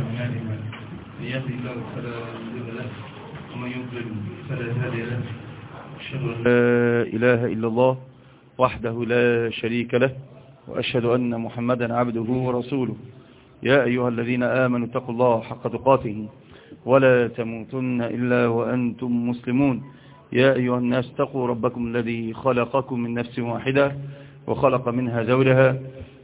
أعمالنا. من يهدي الله فلا له ومن فلا له. أشهد أن لا إله إلا الله وحده لا شريك له وأشهد أن محمدا عبده ورسوله. يا أيها الذين آمنوا اتقوا الله حق تقاته ولا تموتن إلا وأنتم مسلمون. يا أيها الناس اتقوا ربكم الذي خلقكم من نفس واحدة وخلق منها زوجها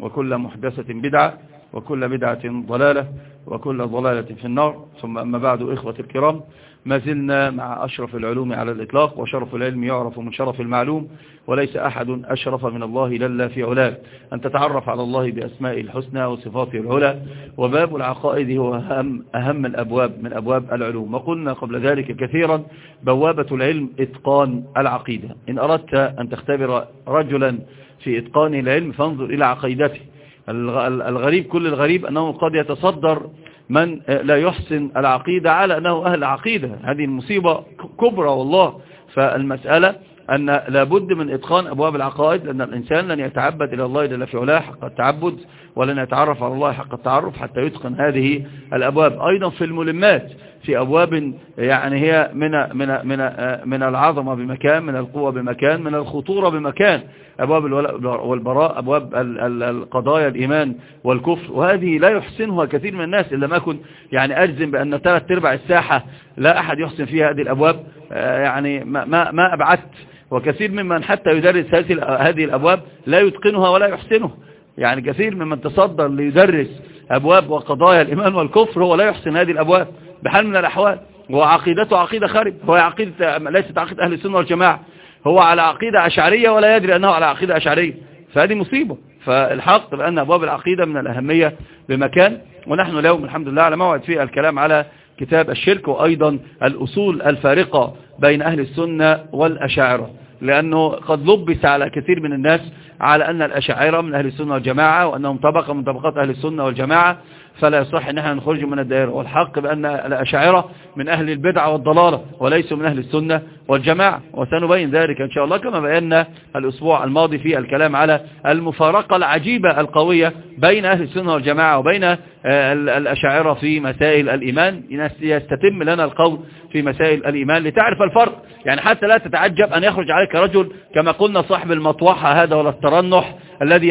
وكل محدثة بدعة وكل بدعة ضلالة وكل ضلالة في النار. ثم أما بعد إخوة الكرام ما زلنا مع أشرف العلوم على الإطلاق وشرف العلم يعرف من شرف المعلوم وليس أحد أشرف من الله للا في علاه. أن تتعرف على الله بأسماء الحسنى وصفاته العلى. وباب العقائد هو أهم, أهم الأبواب من أبواب العلوم. وقلنا قبل ذلك كثيرا بوابة العلم إتقان العقيدة. إن أردت أن تختبر رجلا في إتقان العلم فانظر إلى عقيدته. الغريب كل الغريب أنه قد يتصدر من لا يحسن العقيدة على أنه أهل عقيدة. هذه المصيبة كبرى والله. فالمسألة أن لابد من إتقان أبواب العقائد لأن الإنسان لن يتعبد إلى الله جل في علاه حق التعبد ولن يتعرف على الله حق التعرف حتى يتقن هذه الأبواب. أيضا في الملمات في أبواب يعني هي من من من من العظمة بمكان من القوة بمكان من الخطورة بمكان. أبواب والبراء أبواب القضايا الإيمان والكفر. وهذه لا يحسنها كثير من الناس إلا ما كن يعني أجزم بأن ثلاث أرباع الساحة لا أحد يحسن فيها هذه الأبواب. يعني ما, ما, ما أبعدت. وكثير ممن حتى يدرس هذه الأبواب لا يتقنها ولا يحسنها يعني كثير ممن تصدر ليدرس أبواب وقضايا الإيمان والكفر هو لا يحسن هذه الأبواب. بحال من الأحوال. وعقيدته عقيدة خارب هو عقيدة ليست عقيدة أهل السنة والجماعة. هو على عقيدة أشعرية ولا يدري أنه على عقيدة أشعرية. فهذه مصيبة. فالحق بأن أبواب العقيدة من الأهمية بمكان. ونحن اليوم الحمد لله على موعد في الكلام على كتاب الشرك وأيضا الأصول الفارقة بين أهل السنة والأشاعرة. لأنه قد لبس على كثير من الناس على أن الأشاعرة من أهل السنة والجماعة وأنهم طبقة من طبقات أهل السنة والجماعة. فلا يصح أن إحنا نخرج من الدائرة. والحق بأن الأشاعرة من أهل البدعة والضلالة وليسوا من أهل السنة والجماعة. وسنبين ذلك إن شاء الله كما بينا الأسبوع الماضي في الكلام على المفارقة العجيبة القوية بين أهل السنة والجماعة وبين الأشاعرة في مسائل الإيمان. يستتم لنا القول في مسائل الإيمان لتعرف الفرق. يعني حتى لا تتعجب أن يخرج عليك رجل كما قلنا صاحب المطوحة هذا ولا الترنح الذي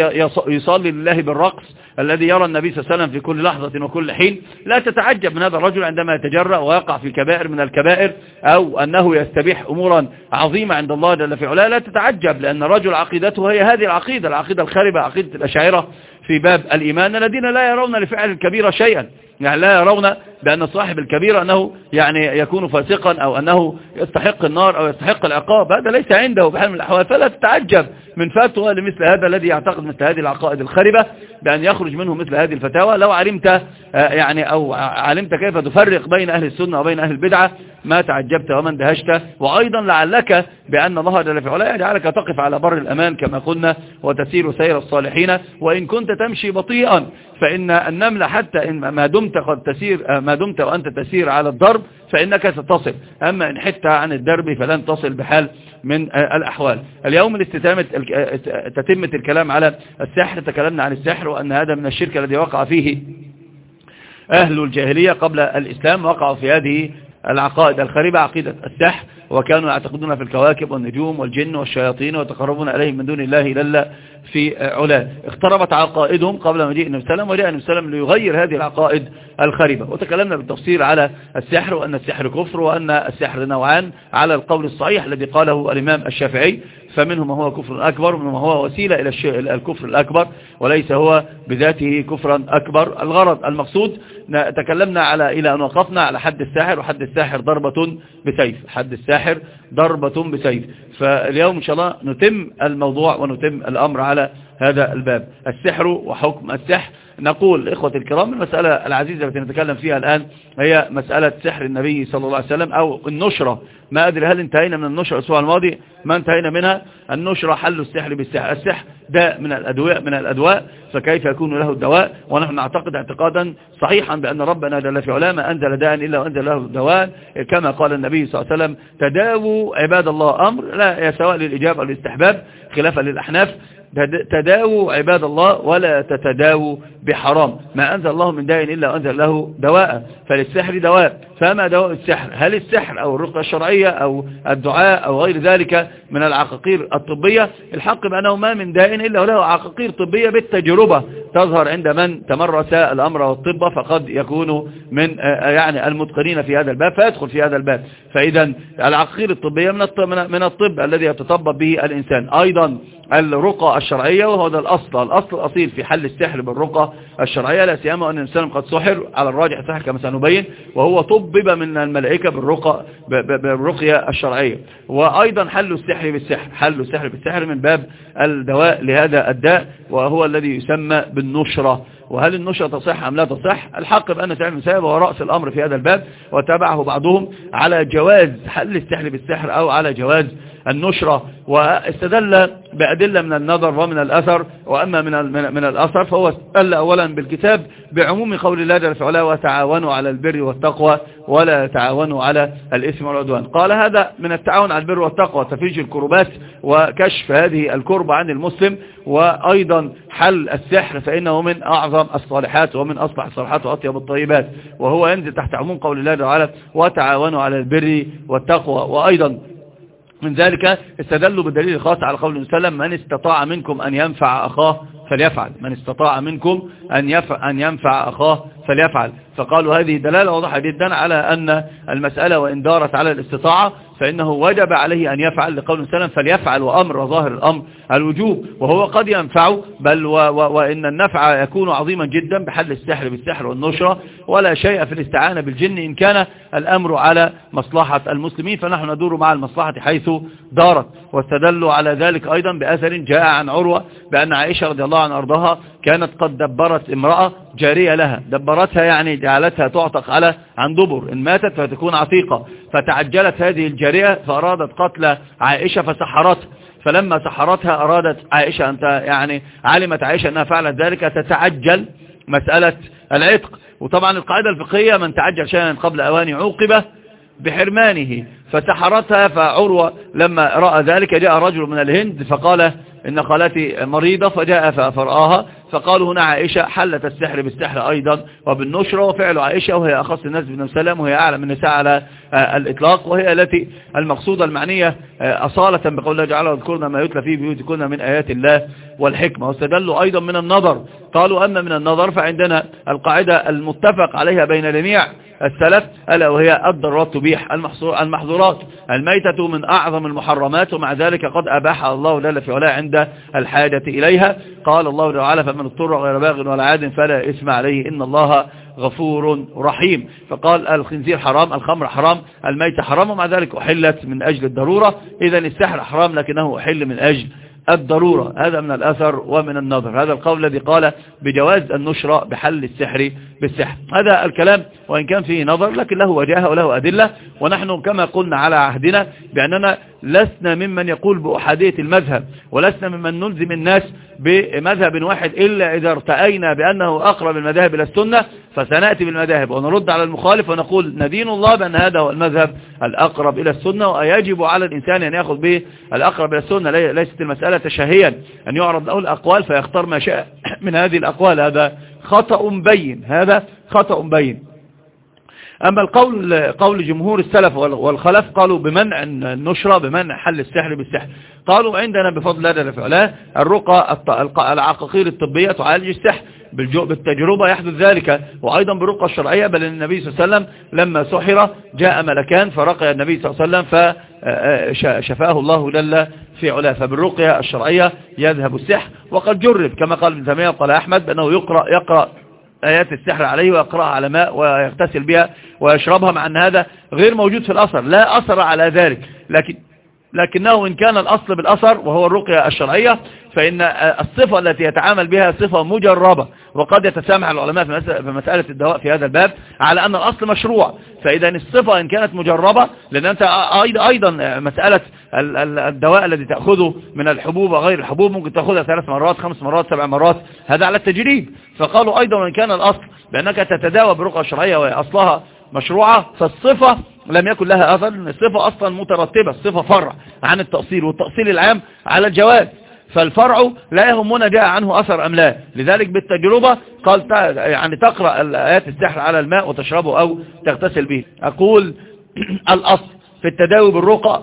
يصلي لله بالرقص. الذي يرى النبي صلى الله عليه وسلم في كل لحظة وكل حين لا تتعجب من هذا الرجل عندما يتجرأ ويقع في كبائر من الكبائر أو أنه يستبيح أمورا عظيمة عند الله جل في علاه. لا تتعجب لأن الرجل عقيدته هي هذه العقيدة العقيدة الخاربة عقيدة الأشاعرة في باب الإيمان الذين لا يرون لفعل الكبيرة شيئا. يعني لا يرون بأن صاحب الكبيرة أنه يعني يكون فاسقا أو أنه يستحق النار أو يستحق العقاب. هذا ليس عنده بحال من الأحوال. فلا تتعجب من فتوى لمثل هذا الذي يعتقد مثل هذه العقائد الخربة بأن يخرج منه مثل هذه الفتاوى. لو علمت يعني أو علمت كيف تفرق بين أهل السنة وبين أهل البدعة ما تعجبت وما اندهشت. وأيضا لعلك بأن الله جل في علاه يجعلك تقف على بر الأمان كما قلنا وتسير سير الصالحين. وإن كنت تمشي بطيئا فإن النمل حتى إن ما دمت قد تسير ما دمت وأنت تسير على الضرب فإنك ستصل. أما إن حدت عن الدرب فلن تصل بحال من الأحوال. اليوم الاستتامة تتمة الكلام على السحر تكلمنا عن السحر وأن هذا من الشرك الذي وقع فيه أهل الجاهلية قبل الإسلام وقعوا في هذه العقائد الخريبة عقيدة السحر. وكانوا يعتقدون في الكواكب والنجوم والجن والشياطين ويتقربون إليهم من دون الله إلا في علاه. اختربت عقائدهم قبل مجيء النبي صلى الله عليه وسلم وجاء النبي ليغير هذه العقائد الخريبة. وتكلمنا بالتفصيل على السحر وأن السحر كفر وأن السحر نوعان على القول الصحيح الذي قاله الإمام الشافعي فمنهم ما هو كفر أكبر ومنهم ما هو وسيلة إلى الكفر الأكبر وليس هو بذاته كفرا أكبر. الغرض المقصود تكلمنا على إلى أن وقفنا على حد الساحر وحد الساحر ضربة بسيف. حد الساحر ضربة بسيف. فاليوم إن شاء الله نتم الموضوع ونتم الأمر على هذا الباب. السحر وحكم السحر نقول إخوة الكرام المسألة العزيزة التي نتكلم فيها الآن هي مسألة سحر النبي صلى الله عليه وسلم أو النشرة. ما أدري هل انتهينا من النشرة الأسبوع الماضي؟ ما انتهينا منها؟ النشرة حل السحر بالسحر. السحر ده من الأدواء من الأدواء. فكيف يكون له الدواء؟ ونحن نعتقد اعتقادا صحيحا بأن ربنا جل في علاه ما أنزل داء إلا وأنزل له دواء كما قال النبي صلى الله عليه وسلم تداووا عباد الله أمر لا سواء للإجابة أو الاستحباب خلافا للأحناف تداووا عباد الله ولا تتداووا بحرام. ما أنزل الله من داء إلا وأنزل له دواء. فللسحر دواء. فما دواء السحر؟ هل السحر أو الرقية الشرعية أو الدعاء أو غير ذلك من العقاقير الطبية؟ الحق بأنه ما من داء إلا وله عقاقير طبية بالتجربة. تظهر عند من تمرس الأمر والطب فقد يكون من يعني المتقنين في هذا الباب فيدخل في هذا الباب. فإذا العقاقير الطبية من الطب الذي يتطبب به الإنسان. أيضا الرقى الشرعية وهو ده الأصل. الأصل الأصيل في حل السحر بالرقى الشرعية لا سيما أن الإنسان قد سحر على الراجح سحر كما سنبين وهو طبب من الملائكة بالرقى بالرقية الشرعية. وأيضا حل السحر بالسحر حل السحر بالسحر من باب الدواء لهذا الداء وهو الذي يسمى بالنشرة. وهل النشرة تصح أم لا تصح؟ الحق بأن سعيد المسائب هو رأس الأمر في هذا الباب وتابعه بعضهم على جواز حل السحر بالسحر أو على جواز النشرة واستدل بأدلة من النظر ومن الأثر وأما من من الأثر فهو استدل أولا بالكتاب بعموم قول الله جل وعلا وتعاونوا على البر والتقوى ولا تعاونوا على الإثم والعدوان. قال هذا من التعاون على البر والتقوى تفريج الكربات وكشف هذه الكربة عن المسلم وأيضا حل السحر فإنه من أعظم الصالحات ومن أصلح الصالحات وأطيب الطيبات. وهو ينزل تحت عموم قول الله تعالى وتعاونوا على البر والتقوى. وأيضا من ذلك استدلوا بالدليل الخاص على قول وسلم من استطاع منكم أن ينفع أخاه فليفعل. من استطاع منكم أن, يفع أن ينفع أخاه فليفعل. فقالوا هذه دلالة واضحة جدا على أن المسألة وإن دارت على الاستطاعة فإنه وجب عليه أن يفعل لقول سلم فليفعل وأمر ظاهر الأمر الوجوب وهو قد ينفع بل و و وإن النفع يكون عظيما جدا بحل السحر بالسحر والنشرة ولا شيء في الاستعانة بالجن إن كان الأمر على مصلحة المسلمين فنحن ندور مع المصلحة حيث دارت واستدلوا على ذلك أيضا بأثر جاء عن عروة بأن عائشة رضي الله عنها أرضها كانت قد دبرت امرأة جارية لها. دبرتها يعني جعلتها تعتق على عن دبر. إن ماتت فتكون عتيقة. فتعجلت هذه الجارية فأرادت قتل عائشة فسحرتها فلما سحرتها أرادت عائشة أنت يعني علمت عائشة أنها فعلت ذلك. تتعجل مسألة العتق. وطبعا القاعدة الفقهية من تعجل شيئا قبل أوان عوقبة بحرمانه. فسحرتها فعروة لما رأى ذلك جاء رجل من الهند فقال إن خالتي مريضة فجاء فرآها فقالوا هنا عائشة حلت السحر بالسحر أيضا وبالنشرة وفعل عائشة وهي أخص الناس بن سلام وهي أعلم النساء على آه، الإطلاق وهي التي المقصودة المعنية آه، أصالة بقول الله جعل اذكرنا ما يتلى في بيوتكن من آيات الله والحكمة. واستدلوا أيضا من النظر قالوا أما من النظر فعندنا القاعدة المتفق عليها بين جميع السلف ألا وهي الضرورات تبيح المحظورات. الميتة من أعظم المحرمات ومع ذلك قد أباح الله جل في علا عند الحاجة إليها. قال الله تعالى فمن اضطر غير باغ ولا عاد فلا اسم عليه إن الله غفور رحيم. فقال الخنزير حرام الخمر حرام الميت حرام ومع ذلك أحلت من أجل الضرورة. إذا السحر حرام لكنه أحل من أجل الضرورة. هذا من الأثر ومن النظر. هذا القول الذي قال بجواز النشرة بحل السحر بالسحر. هذا الكلام وإن كان فيه نظر لكن له وجاهة وله أدلة. ونحن كما قلنا على عهدنا بأننا لسنا ممن يقول بأحادية المذهب ولسنا ممن نلزم الناس بمذهب واحد إلا إذا ارتأينا بأنه أقرب المذاهب إلى السنة فسنأتي بالمذاهب ونرد على المخالف ونقول ندين الله بأن هذا هو المذهب الأقرب إلى السنة ويجب على الإنسان أن يأخذ به الأقرب إلى السنة ليست المسألة تشهيا أن يعرض له الأقوال فيختار ما شاء من هذه الأقوال هذا خطأ بين هذا خطأ بين. أما القول قول جمهور السلف والخلف قالوا بمنع النشرة بمنع حل السحر بالسحر. قالوا عندنا بفضل الله فعلا الرقى العقاقير الطبية تعالج السحر بالتجربة يحدث ذلك. وأيضا بالرقى الشرعية بل النبي صلى الله عليه وسلم لما سحر جاء ملكان فرقي النبي صلى الله عليه وسلم فشفاه الله جل في علاه. فبالرقية الشرعية يذهب السحر. وقد جرب كما قال ابن تيمية قال أحمد بأنه يقرأ, يقرأ آيات السحر عليه ويقرأها على ماء ويغتسل بها ويشربها مع أن هذا غير موجود في الأثر. لا أثر على ذلك. لكن لكنه إن كان الأصل بالأثر وهو الرقية الشرعية فإن الصفة التي يتعامل بها صفة مجربة وقد يتسامح العلماء في مسألة الدواء في هذا الباب على أن الأصل مشروع. فإذا الصفة إن كانت مجربة لأن أنت أيضا مسألة الدواء الذي تأخذه من الحبوب وغير الحبوب ممكن تأخذها ثلاث مرات خمس مرات سبع مرات هذا على التجريب. فقالوا أيضا وإن كان الأصل بأنك تتداوى برقعة شرعية وأصلها مشروعة فالصفة لم يكن لها أثر الصفة أصلا مترتبة الصفة فرع عن التأصيل والتأصيل العام على الجواز. فالفرع لا يهمنا جاء عنه أثر أم لا. لذلك بالتجربة قال يعني تقرأ الآيات السحر على الماء وتشربه أو تغتسل به. أقول الأصل في التداوي بالرقى.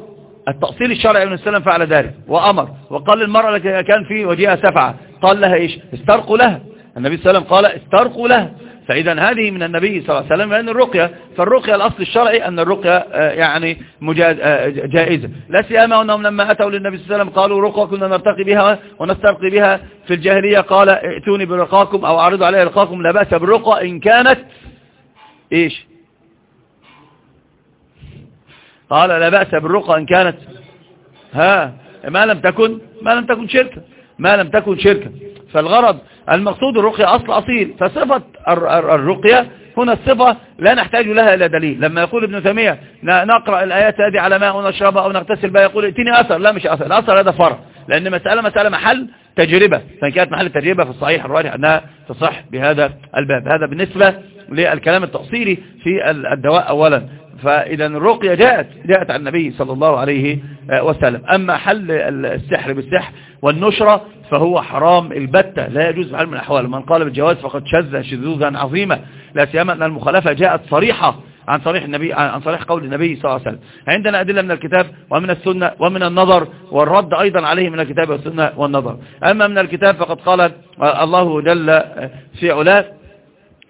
التأصيل الشرعي ابن السلام فعل ذلك وأمر. وقال للمرأة كان في وجهها سفعة. قال لها إيش؟ استرقوا لها. النبي صلى الله عليه وسلم قال استرقوا لها. فإذا هذه من النبي صلى الله عليه وسلم لأن الرقية فالرقية الأصل الشرعي أن الرقية آه، يعني آه، جائزة. لا سيما أنهم لما أتوا للنبي صلى الله عليه وسلم قالوا رقى كنا نرتقي بها ونسترقي بها في الجاهلية قال ائتوني برقاكم أو أعرضوا علي رقاكم لا بأس بالرقى إن كانت إيش؟ قال لا بأس بالرقى إن كانت ها ما لم تكن ما لم تكن شركة ما لم تكن شركة. فالغرض المقصود الرقية أصل أصيل. فصفة الرقية هنا الصفة لا نحتاج لها إلى دليل. لما يقول ابن تيمية نقرأ الآيات هذه على ماء ونشربها أو نغتسل بها يقول ائتني أثر. لا مش أثر. الأثر هذا فرع. لأن مسألة مسألة محل تجربة. فإن كانت محل تجربة في الصحيح الراجح أنها تصح بهذا الباب. هذا بالنسبة للكلام التأصيلي في الدواء أولا. فإذا الرقية جاءت جاءت عن النبي صلى الله عليه وسلم. أما حل السحر بالسحر والنشرة فهو حرام البتة لا يجوز في حال من الأحوال. من قال بالجواز فقد شذ شذوذا عظيمة لا سيما أن المخالفة جاءت صريحة عن صريح النبي عن صريح قول النبي صلى الله عليه وسلم. عندنا أدلة من الكتاب ومن السنة ومن النظر والرد أيضا عليه من الكتاب والسنة والنظر. أما من الكتاب فقد قال الله جل في علاه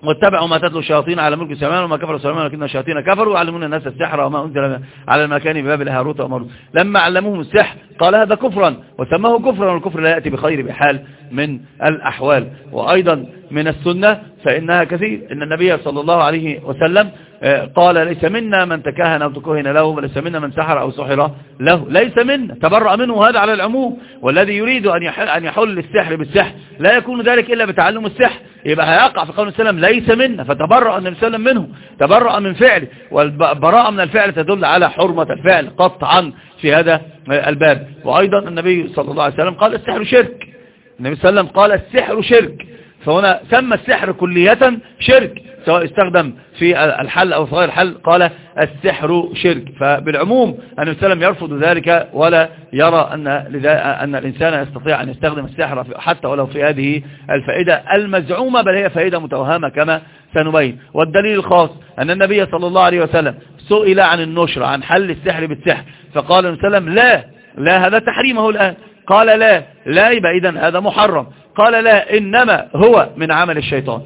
واتبعوا ما تتلو الشياطين على ملك سليمان وما كفر سليمان ولكن الشياطين كفروا. وعلمون الناس السحر وما أنزل على المكان بباب هاروت وماروت لما علموهم السحر قال هذا كفرا وسماه كفرا والكفر لا يأتي بخير بحال من الأحوال. وأيضا من السنة فإنها كثير. إن النبي صلى الله عليه وسلم آه، قال ليس منا من تكهن أو تكهن له وليس منا من سحر أو سحر له. ليس منا. تبرأ منه هذا على العموم. والذي يريد أن يحل, أن يحل السحر بالسحر لا يكون ذلك إلا بتعلم السحر. يبقى هيقع في قول السلام ليس منا. فتبرأ النبي صلى الله عليه وسلم منه. تبرأ من فعله. والبراءة من الفعل تدل على حرمة الفعل قطعا في هذا الباب. وأيضا النبي صلى الله عليه وسلم قال السحر شرك. النبي صلى الله عليه وسلم قال السحر شرك. فهنا سمى السحر كلية شرك سواء استخدم في الحل أو في غير الحل قال السحر شرك. فبالعموم أن السلام يرفض ذلك ولا يرى أن, أن الإنسان يستطيع أن يستخدم السحر حتى ولو في هذه الفائدة المزعومة بل هي فائدة متوهمة كما سنبين. والدليل الخاص أن النبي صلى الله عليه وسلم سئل عن النشر عن حل السحر بالسحر. فقال النبي لا لا هذا تحريمه الآن. قال لا لا يبقى إذن هذا محرم. قال لا إنما هو من عمل الشيطان.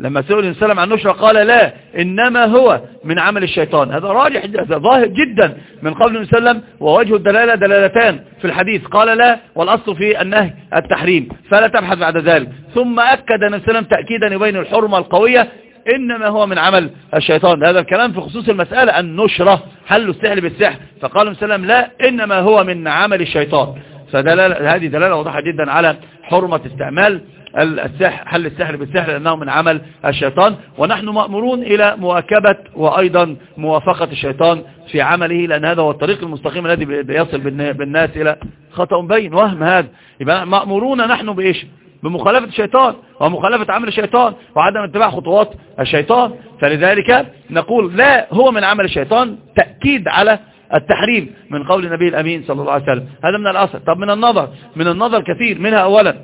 لما سئل السلام عن نشرة قال لا إنما هو من عمل الشيطان. هذا راجح هذا ظاهر جدا من قول النبي صلى الله عليه وسلم ووجه الدلالة دلالتان في الحديث. قال لا والأصل في النهي التحريم فلا تبحث بعد ذلك. ثم أكد النبي صلى الله عليه وسلم تأكيدا يبين الحرمة القوية إنما هو من عمل الشيطان. هذا الكلام في خصوص المسألة النشرة حل السحر بالسحر. فقال النبي صلى الله عليه وسلم لا إنما هو من عمل الشيطان. فدلالة هذه دلالة واضحة جدا على حرمة استعمال السحر حل السحر بالسحر لأنه من عمل الشيطان. ونحن مأمورون إلى مواكبة وأيضا موافقة الشيطان في عمله لأن هذا هو الطريق المستقيم الذي يصل بالناس إلى خطأ بين. وهم هذا. يبقى مأمورون نحن بإيش؟ بمخالفة الشيطان ومخالفة عمل الشيطان وعدم اتباع خطوات الشيطان. فلذلك نقول لا هو من عمل الشيطان تأكيد على التحريم من قول النبي الأمين صلى الله عليه وسلم. هذا من الأصل. طب من النظر. من النظر كثير. منها أولا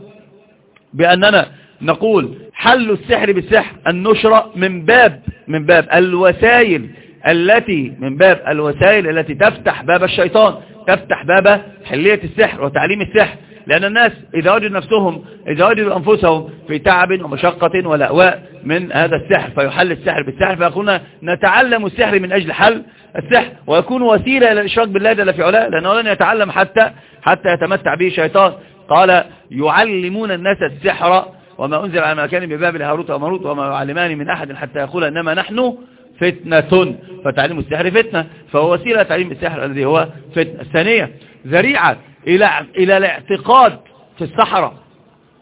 بأننا نقول حل السحر بالسحر. النشرة من باب من باب الوسائل التي من باب الوسائل التي تفتح باب الشيطان تفتح باب حلية السحر وتعليم السحر. لأن الناس إذا وجدوا نفسهم إذا وجدوا أنفسهم في تعب ومشقة ولأواء من هذا السحر فيحل السحر بالسحر. فيقولون نتعلم السحر من أجل حل. السحر ويكون وسيلة إلى الإشراك بالله جل في علاه لأنه لن يتعلم حتى حتى يتمتع به شيطان قال يعلمون الناس السحر وما أنزل على مكان بباب هاروت وماروت وما يعلمان من أحد حتى يقول إنما نحن فتنة. فتعليم السحر فتنة فهو وسيلة تعليم السحر الذي هو فتنة. الثانية ذريعة إلى إلى الاعتقاد في الصحراء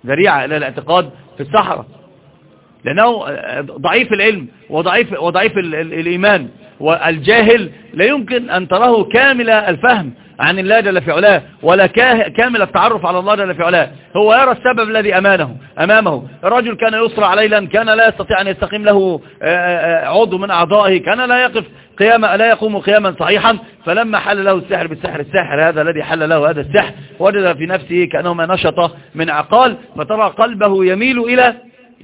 ذريعة إلى الاعتقاد في الصحراء لأنه ضعيف العلم وضعيف, وضعيف الإيمان. والجاهل لا يمكن أن تراه كامل الفهم عن الله جل في علاه ولا كامل التعرف على الله جل في علاه. هو يرى السبب الذي أمانه أمامه. الرجل كان يسرع ليلا كان لا يستطيع أن يستقيم له عضو من أعضائه كان لا يقف قياما لا يقوم قياما صحيحا. فلما حل له السحر بالسحر الساحر هذا الذي حل له هذا السحر وجد في نفسه كأنه ما نشط من عقال فترى قلبه يميل إلى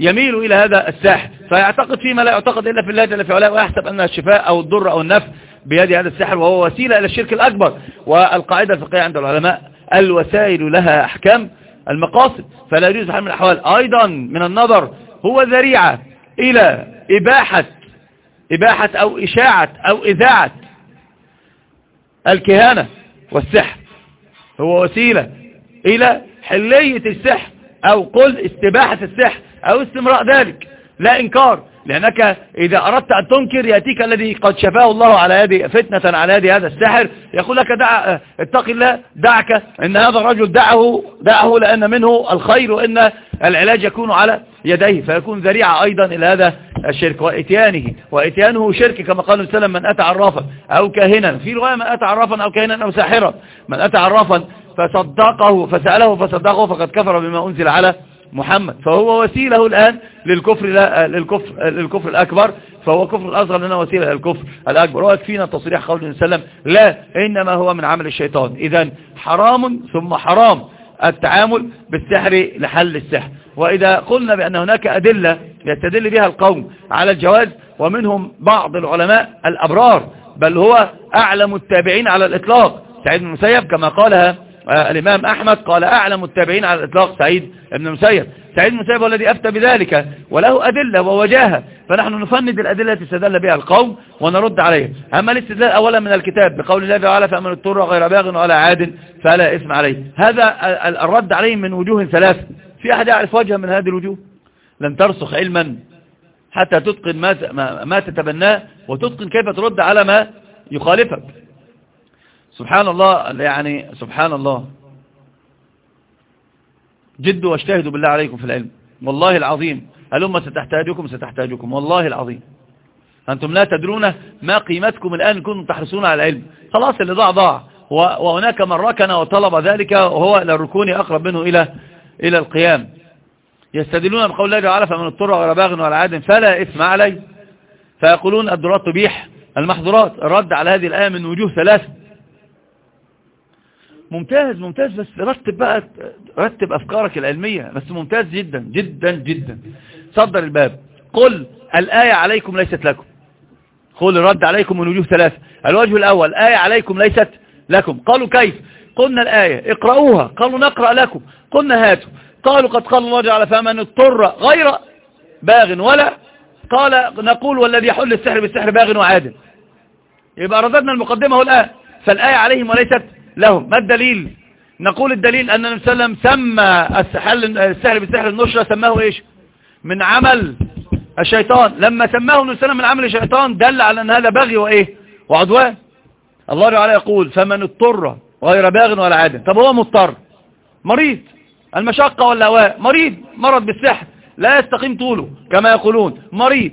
يميل إلى هذا الساحر. فيعتقد فيما لا يعتقد إلا في الله جل في علاه ويحسب أن الشفاء أو الضر أو النفع بيد هذا السحر وهو وسيلة إلى الشرك الأكبر. والقاعدة الفقهية عند العلماء الوسائل لها أحكام المقاصد فلا يجوز حال من الأحوال. أيضا من النظر هو ذريعة إلى إباحة إباحة أو إشاعة أو إذاعة الكهانة والسحر. هو وسيلة إلى حلية السحر أو قل استباحة السحر. أو استمراء ذلك. لا إنكار. لأنك إذا أردت أن تنكر يأتيك الذي قد شفاه الله على يد فتنة على يد هذا الساحر يقول لك دع اتق الله دعك إن هذا الرجل دعه دعه لأن منه الخير وإن العلاج يكون على يديه فيكون ذريعة أيضا إلى هذا الشرك وإتيانه. وإتيانه شرك كما قال السلام من أتى عرافا أو كاهنا. في رواية من أتى عرافا أو كاهنا أو ساحرا. من أتى عرافا فصدقه فسأله فصدقه فقد كفر بما أنزل على محمد. فهو وسيلة الآن للكفر للكفر للكفر الأكبر. فهو كفر الأصغر لنا وسيلة للكفر الأكبر. ويكفينا تصريح قول النبي صلى الله عليه وسلم لا إنما هو من عمل الشيطان. إذا حرام ثم حرام التعامل بالسحر لحل السحر. وإذا قلنا بأن هناك أدلة يستدل بها القوم على الجواز ومنهم بعض العلماء الأبرار بل هو أعلم التابعين على الإطلاق. سعيد بن المسيب كما قالها الإمام أحمد قال أعلم التابعين على الإطلاق سعيد بن المسيب. سعيد بن المسيب هو الذي أفتى بذلك وله أدلة ووجاهة فنحن نفند الأدلة التي استدل بها القوم ونرد عليها أما الاستدلال أولا من الكتاب بقول الله تعالى فأمن اضطر غير باغ ولا عاد فلا إثم عليه. هذا الرد عليه من وجوه ثلاثة في أحد يعرف وجها من هذه الوجوه؟ لن ترسخ علما حتى تتقن ما تتبناه وتتقن كيف ترد على ما يخالفك. سبحان الله يعني سبحان الله. جدوا واجتهدوا بالله عليكم في العلم. والله العظيم. هلما ستحتاجكم ستحتاجكم. والله العظيم. أنتم لا تدرون ما قيمتكم الآن كنتم تحرصون على العلم. خلاص اللي ضاع ضاع. وهناك من ركن وطلب ذلك وهو إلى الركون أقرب منه إلى إلى القيام. يستدلون بقول الله تعالى فمن اضطر غير باغ ولا عاد. فلا إثم عليه فيقولون الدرات تبيح. المحظورات. الرد على هذه الآية من وجوه ثلاثة ممتاز ممتاز بس رتب بقى رتب أفكارك العلمية بس ممتاز جدا جدا جدا. صدر الباب. قل الآية عليكم ليست لكم. قل الرد عليكم من وجوه ثلاثة. الوجه الأول آية عليكم ليست لكم. قالوا كيف؟ قلنا الآية اقرأوها قالوا نقرأ لكم. قلنا هاتوا. قالوا قد قال الله جعل فمن اضطر غير باغ ولا قال نقول والذي يحل السحر بالسحر باغ وعادل. يبقى رددنا المقدمة الآن فالآية عليهم وليست لهم. ما الدليل؟ نقول الدليل أن النبي صلى الله عليه وسلم سمى السحر بالسحر النشرة سماه إيش؟ من عمل الشيطان. لما سماه النبي صلى من عمل الشيطان دل على أن هذا بغي وإيه؟ وعدوان. الله تعالى يقول فمن اضطر غير باغ ولا عادل. طب هو مضطر؟ مريض. المشقة والهواء مريض. مرض بالسحر. لا يستقيم طوله كما يقولون. مريض.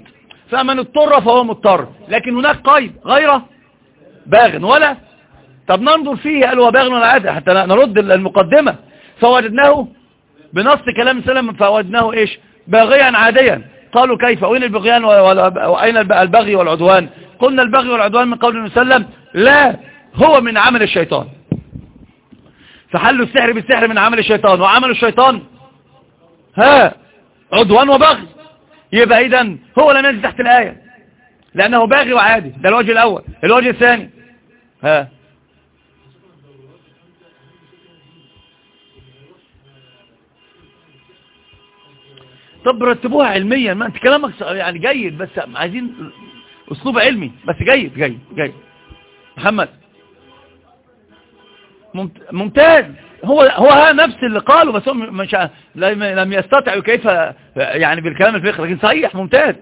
فمن اضطر فهو مضطر. لكن هناك قيد غير باغ ولا طب ننظر فيه قال هو باغ ولا عادل حتى نرد المقدمة. فوجدناه بنص كلام سلم فوجدناه إيش؟ باغيا عاديا. قالوا كيف؟ وين البغيان وأين البغي والعدوان؟ قلنا البغي والعدوان من قول النبي لا هو من عمل الشيطان. فحلوا السحر بالسحر من عمل الشيطان. وعمل الشيطان ها عدوان وبغي. يبقى اذا هو لم ينزل تحت الآية. لأنه باغي وعادي. ده الوجه الأول. الوجه الثاني. ها. طب رتبوها علميا. ما انت كلامك يعني جيد بس عايزين أسلوب علمي. بس جيد جيد جيد. محمد. ممتاز. هو هو نفس اللي قاله بس مش لم يستطع كيف يعني بالكلام الفقهي لكن صحيح ممتاز.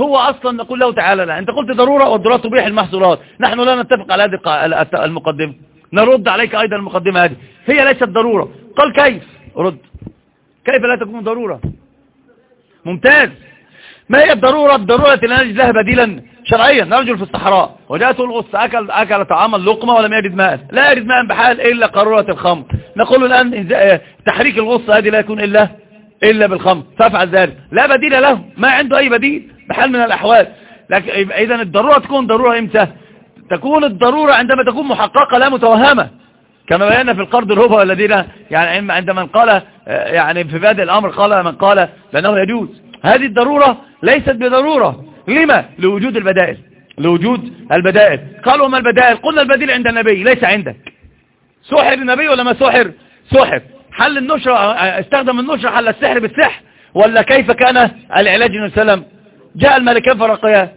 هو أصلا نقول له تعالى لا أنت قلت ضرورة والضرورة تبيح المحظورات نحن لا نتفق على هذه المقدمة. نرد عليك أيضا المقدمة هذه. هي ليست ضرورة. قال كيف؟ رد. كيف لا تكون ضرورة؟ ممتاز. ما هي الضرورة الضرورة لا نجد لها بديلا شرعيا؟ رجل في الصحراء. وجاءته الغص أكل, أكل طعاما لقمة ولم يجد ماء. لا يجد ماء بحال إلا قارورة الخمر. نقول الآن تحريك الغص هذه لا يكون إلا إلا بالخمر. فافعل ذلك. لا بديل له. ما عنده أي بديل بحال من الأحوال. لكن إذا الضرورة تكون ضرورة إمتى؟ تكون الضرورة عندما تكون محققة لا متوهمة. كما بينا في القرض الربا الذين يعني عندما قال يعني في بادئ الأمر قال من قال بأنه يجوز. هذه الضرورة ليست بضرورة. لما؟ لوجود البدائل. لوجود البدائل. قالوا ما البدائل؟ قلنا البديل عند النبي ليس عندك. سحر النبي ولا ما سحر؟ سحر. حل النشرة استخدم النشرة حل السحر بالسحر ولا كيف كان العلاج النبي جاء الملكان فرقيا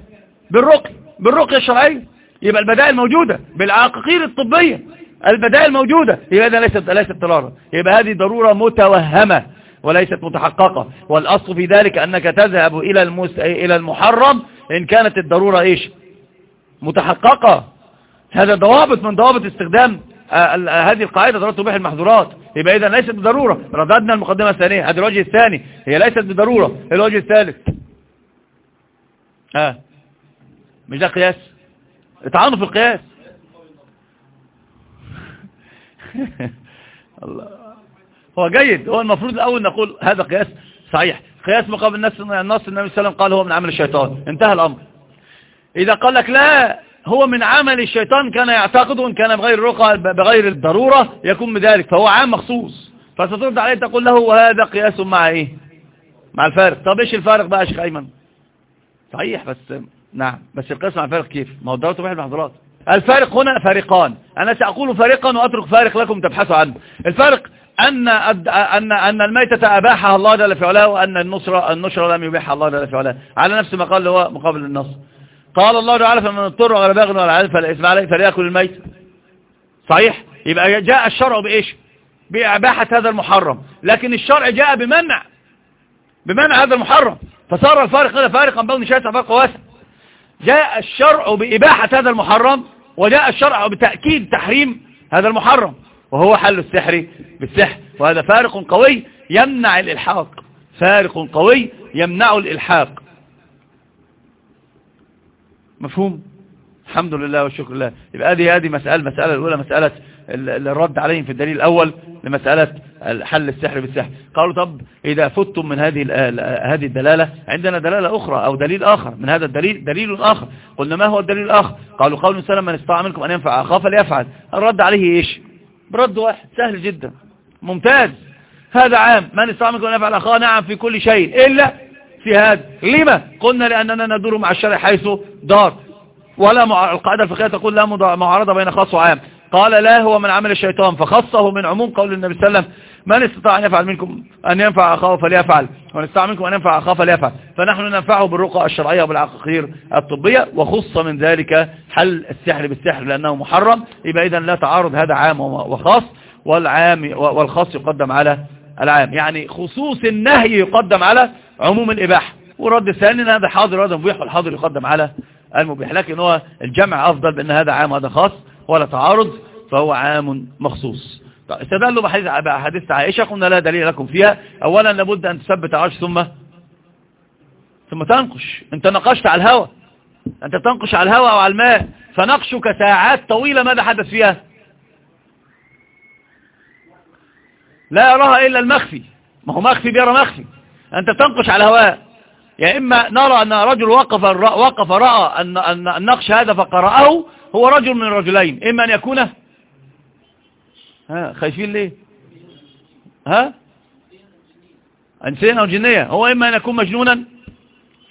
بالرقي. بالرقية الشرعية يبقى البدائل موجودة. بالعقاقير الطبية. البدائل موجودة. يبقى هذا ليست ليست ضرورة يبقى هذه ضرورة متوهمة وليست متحققة. والأصل في ذلك أنك تذهب إلى المس... إلى المحرم إن كانت الضرورة إيش؟ متحققة. هذا ضوابط من ضوابط استخدام هذه القاعدة ضرورة تبيح المحظورات. يبقى إذا ليست بضرورة. رددنا المقدمة الثانية. هذا الوجه الثاني. هي ليست بضرورة. الوجه الثالث؟ ها مش ده قياس؟ اتعانوا في القياس الله هو جيد. هو المفروض الأول نقول هذا قياس صحيح. قياس مقابل النص النص النبي صلى الله عليه وسلم قال هو من عمل الشيطان. انتهى الأمر. إذا قال لك لا هو من عمل الشيطان كان يعتقد إن كان بغير الرقى بغير الضرورة يكون بذلك فهو عام مخصوص. فسترد عليه تقول له وهذا قياس مع إيه؟ مع الفارق. طب إيش الفارق بقى يا شيخ أيمن؟ صحيح بس نعم بس القياس مع الفارق كيف؟ ما هو الضرورة تبيح المحظورات الفارق هنا فارقان. أنا سأقول فارقا وأترك فارق لكم تبحثوا عنه. الفارق أن أن أن الميتة أباحها الله جل في علاه وأن النصرة النشرة لم يبيحها الله جل في علاه. على نفس ما قال هو مقابل النص قال الله تعالى فمن اضطر غير باغ ولا عاد فلا إثم عليه فليأكل الميت. صحيح؟ يبقى جاء الشرع بإيش؟ بإباحة هذا المحرم. لكن الشرع جاء بمنع. بمنع هذا المحرم. فصار الفارق هذا فارقا بين شاسع فرق واسع. جاء الشرع بإباحة هذا المحرم وجاء الشرع بتأكيد تحريم هذا المحرم وهو حل السحر بالسحر وهذا فارق قوي يمنع الإلحاق فارق قوي يمنع الإلحاق. مفهوم؟ الحمد لله والشكر لله. يبقى هذه هذه مسألة المسألة الأولى مسألة الرد عليهم في الدليل الأول لمسألة حل السحر بالسحر. قالوا طب إذا فتم من هذه هذه الدلالة عندنا دلالة أخرى أو دليل آخر. من هذا الدليل دليل آخر. قلنا ما هو الدليل الآخر؟ قالوا قول سلم من استطاع منكم أن ينفع أخاه فليفعل الرد عليه إيش؟ برد واحد سهل جدا. ممتاز. هذا عام من استطاع منكم أن يفعل؟ أخاه نعم في كل شيء. إلا في هذا لما؟ قلنا لأننا ندور مع الشرع حيث دار. ولا القاعدة الفقهية تقول لا معارضة بين خاص وعام. قال لا هو من عمل الشيطان فخصه من عموم قول النبي صلى الله عليه وسلم من استطاع أن يفعل منكم أن ينفع أخاه فليفعل ومن استطاع منكم أن ينفع أخاه فليفعل. فنحن ننفعه بالرقى الشرعية وبالعقاقير الطبية وخص من ذلك حل السحر بالسحر لأنه محرم. يبقى إذا لا تعارض هذا عام وخاص والعام والخاص يقدم على العام. يعني خصوص النهي يقدم على عموم الإباحة. ورد الثاني إن هذا حاضر هذا مبيح والحاضر يقدم على المبيح. لكن هو الجمع أفضل بأن هذا عام وهذا خاص. ولا تعارض فهو عام مخصوص. استدلوا بحديث عائشة قلنا لا دليل لكم فيها. أولا لابد أن تثبت عرش ثم ثم تنقش. أنت نقشت على الهواء. أنت تنقش على الهواء وعلى الماء فنقشك ساعات طويلة ماذا حدث فيها؟ لا يراها إلا المخفي. ما هو مخفي بيرى مخفي. أنت تنقش على الهواء. يا إما نرى أن رجل وقف وقف رأى النقش هذا فقرأه هو رجل من الرجلين إما أن يكون ها خايفين ليه؟ ها؟ انسان أو جنية؟ هو إما أن يكون مجنونا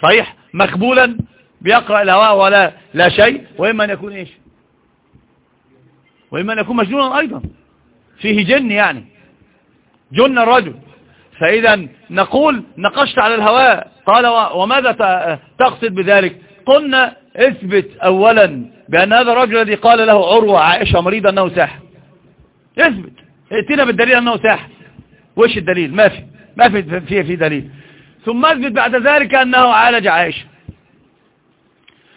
صحيح مقبولا بيقرأ الهواء ولا لا شيء وإما أن يكون إيش؟ وإما أن يكون مجنونا أيضا. فيه جن يعني. جن الرجل. فاذا نقول نقشت على الهواء. قال وماذا تقصد بذلك؟ قلنا اثبت اولا بأن هذا الرجل الذي قال له عروة عائشة مريض أنه ساحر اثبت ائتنا بالدليل أنه ساحر وش الدليل؟ ما في. ما في فيه في دليل. ثم أثبت بعد ذلك أنه عالج عائشة.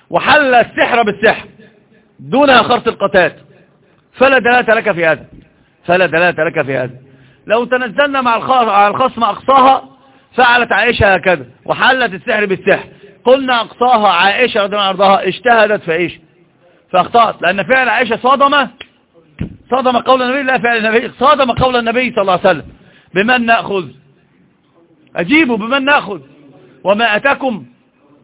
وحل السحر بالسحر. دون خرط القتات فلا دلالة لك في هذا. فلا دلالة لك في هذا. لو تنزلنا مع الخصم أقصاها فعلت عائشة هكذا. وحلت السحر بالسحر. قلنا أقصاها عائشة رضي الله عنها اجتهدت فإيش؟ فاخطأت لأن فعل عائشة صادم صادم قول النبي لا فعل النبي صادم قول النبي صلى الله عليه وسلم. بمن نأخذ؟ أجيبوا بمن نأخذ. وما أتاكم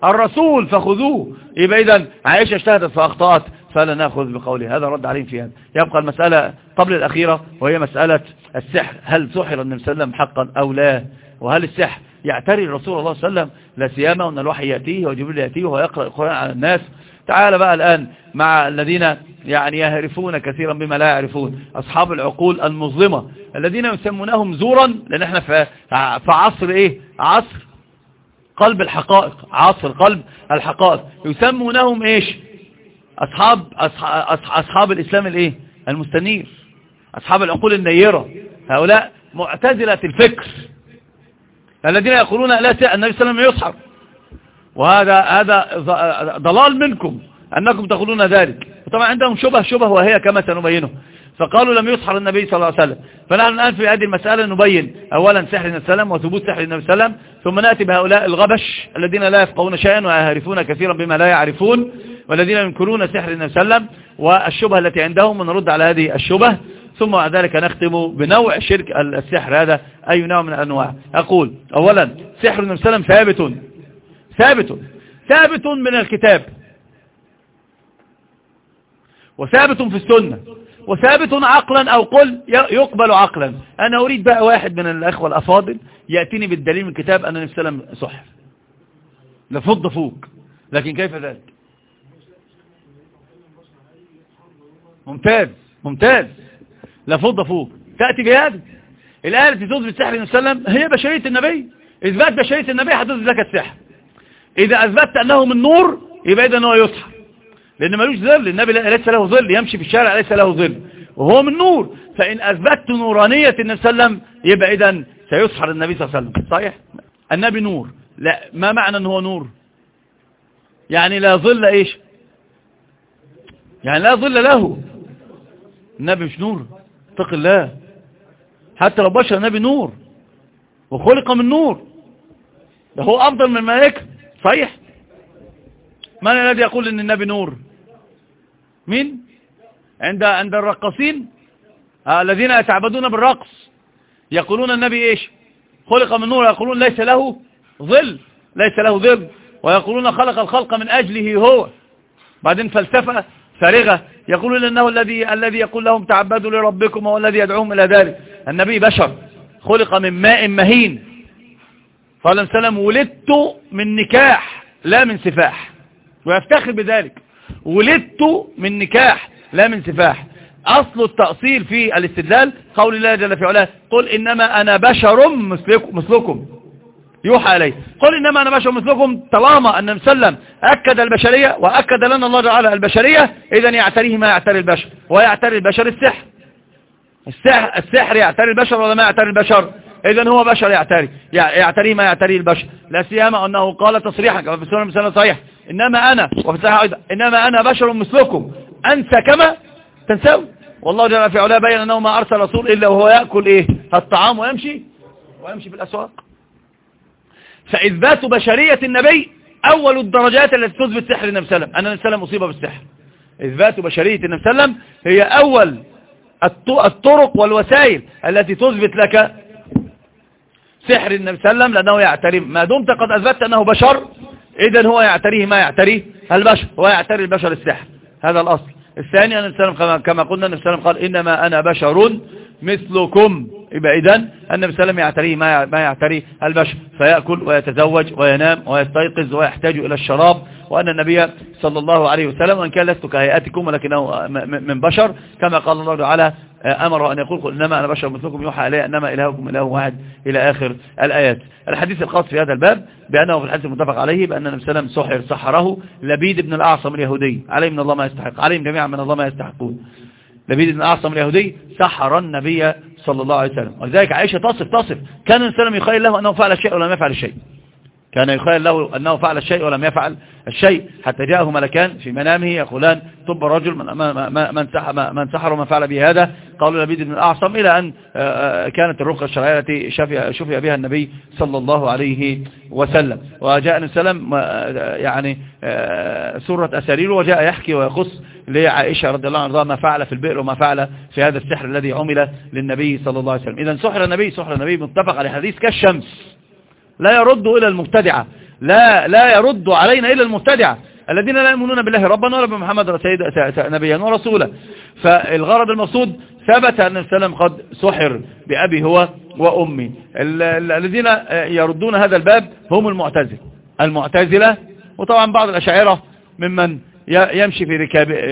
الرسول فخذوه. يبقى إذن عائشة اجتهدت فأخطأت فلا نأخذ بقوله. هذا رد عليهم في هذا. يبقى المسألة قبل الأخيرة وهي مسألة السحر. هل سحر النبي صلى الله عليه وسلم حقا أو لا؟ وهل السحر يعتري الرسول الله صلى الله عليه وسلم لا سيما وأن الوحي يأتيه وجبريل يأتيه ويقرأ القرآن على الناس تعال بقى الآن مع الذين يعني يهرفون كثيرا بما لا يعرفون. أصحاب العقول المظلمة الذين يسمونهم زورا لأن إحنا في عصر إيه؟ عصر قلب الحقائق عصر قلب الحقائق. يسمونهم إيش؟ أصحاب, أصحاب, أصحاب الإسلام الإيه؟ المستنير. أصحاب العقول النيرة. هؤلاء معتزلة الفكر. الذين يقولون لا النبي صلى الله عليه وسلم يصحب وهذا هذا ضلال منكم أنكم تقولون ذلك. وطبعا عندهم شبه شبه وهي كما سنبينه. فقالوا لم يصحر النبي صلى الله عليه وسلم. فنحن الآن في هذه المسألة نبين أولا سحر النبي صلى الله عليه وسلم وثبوت سحر النبي وسلم ثم نأتي بهؤلاء الغبش الذين لا يفقهون شيئا ويعرفون كثيرا بما لا يعرفون والذين ينكرون سحر النبي صلى الله عليه وسلم والشبهة التي عندهم. ونرد على هذه الشبه. ثم بعد ذلك نختم بنوع شرك السحر هذا أي نوع من الأنواع. أقول أولا سحر النبي صلى الله عليه وسلم ثابت. ثابت ثابت من الكتاب. وثابت في السنة. وثابت عقلا أو قل يقبل عقلا. أنا أريد بقى واحد من الأخوة الأفاضل يأتيني بالدليل من الكتاب أن النبي صلى الله عليه وسلم سحر لفض فوق. لكن كيف ذلك؟ ممتاز ممتاز. لفض فوق. تأتي بهذا؟ الآية التي تثبت سحر النبي صلى الله عليه وسلم هي بشرية النبي. إثبات بشرية النبي هتثبت لك السحر. إذا أثبتت أنه من نور يبقى إذا أنه يسحر لأن ملوش ظل النبي ليس له ظل يمشي في الشارع ليس له ظل. وهو من نور. فإن أثبتت نورانية النبي صلى الله عليه وسلم يبقى إذا سيسحر النبي صلى الله عليه وسلم. صحيح؟ النبي نور. لا ما معنى أنه هو نور؟ يعني لا ظل إيش؟ يعني لا ظل له. النبي مش نور. اتق الله. حتى لو بشر النبي نور. وخلق من نور. ده هو أفضل من الملائكة. صحيح؟ من الذي يقول إن النبي نور؟ مين؟ عند عند الرقصين؟ آه الذين يتعبدون بالرقص. يقولون النبي إيش؟ خلق من نور. يقولون ليس له ظل ليس له ظل. ويقولون خلق الخلق من أجله هو. بعدين فلسفة فارغة. يقولون إنه الذي الذي يقول لهم تعبدوا لربكم هو الذي يدعوهم إلى ذلك. النبي بشر. خلق من ماء مهين. قال وسلم ولدت من نكاح لا من سفاح. ويفتخر بذلك. ولدت من نكاح لا من سفاح. أصل التأصيل في الاستدلال قول الله جل في علاه قل إنما أنا بشر مثلكم يوحى عليه قل إنما أنا بشر مثلكم طالما أن مسلم أكد البشرية وأكد لنا الله تعالى البشرية إذا يعتريه ما يعتري البشر ويعتري البشر السحر. السحر, السحر يعتري البشر ولا ما يعتري البشر؟ إذا هو بشر يعتري يعتري ما يعتري البشر لا سيما أنه قال تصريحا كما في السنة المسنة صحيح إنما أنا وفي الصحيح أيضا إنما أنا بشر مثلكم أنسى كما تنسوا والله جل في علاه بين أنه ما أرسل رسول إلا وهو يأكل إيه؟ الطعام ويمشي ويمشي في الأسواق. فإثبات بشرية النبي أول الدرجات التي تثبت سحر النبي صلى الله عليه وسلم أن النبي صلى الله عليه وسلم مصيبة بالسحر. إثبات بشرية النبي صلى الله عليه وسلم هي أول الطرق والوسائل التي تثبت لك سحر النبي صلى الله عليه وسلم لأنه يعتري. ما دمت قد أثبتت أنه بشر إذا هو يعتريه ما يعتريه البشر هو يعتري البشر السحر. هذا الأصل. الثاني أن النبي كما قلنا النبي صلى الله عليه وسلم قال إنما أنا بشر مثلكم. يبقى إذن النبي صلى الله عليه وسلم يعتريه ما يعتريه البشر. فيأكل ويتزوج وينام ويستيقظ ويحتاج إلى الشراب وأن النبي صلى الله عليه وسلم وإن كان لست كهيئتكم ولكنه من بشر كما قال الله تعالى أمر أن يقول إنما أنا بشر مثلكم يوحى عليه إنما إلهكم إله واحد إلى آخر الآيات. الحديث الخاص في هذا الباب بأنه في الحديث المتفق عليه بأن النبي صلى الله عليه وسلم سحر سحره لبيد بن الأعصم اليهودي. عليه من الله ما يستحق. عليهم جميعا من الله ما يستحقون. لبيد بن الأعصم اليهودي سحر النبي صلى الله عليه وسلم. ولذلك عائشة تصف تصف. كان النبي وسلم يخيل له أنه فعل شيء ولم يفعل شيء. كان يخيل له أنه فعل الشيء ولم يفعل الشيء. حتى جاءه ملكان في منامه يقولان طب رجل من, من, سحر ومن فعل به هذا؟ قالوا لبيد بن الأعصم إلى أن كانت الرقى الشرعية التي شفي بها النبي صلى الله عليه وسلم. وجاء الله عليه وسلم يعني سورة أسارير وجاء يحكي ويقص لعائشة رضي الله عنها ما فعل في البئر وما فعل في هذا السحر الذي عمل للنبي صلى الله عليه وسلم. إذا سحر النبي سحر النبي متفق على حديث كالشمس. لا يرد إلى المبتدعة. لا لا يرد علينا إلى المبتدعة. الذين لا يؤمنون بالله ربنا ولا بمحمد نبيا ورسولا. فالغرض المقصود ثبت أن السلام قد سحر بأبي هو وأمي. الذين يردون هذا الباب هم المعتزلة. المعتزلة وطبعا بعض الأشاعرة ممن يمشي في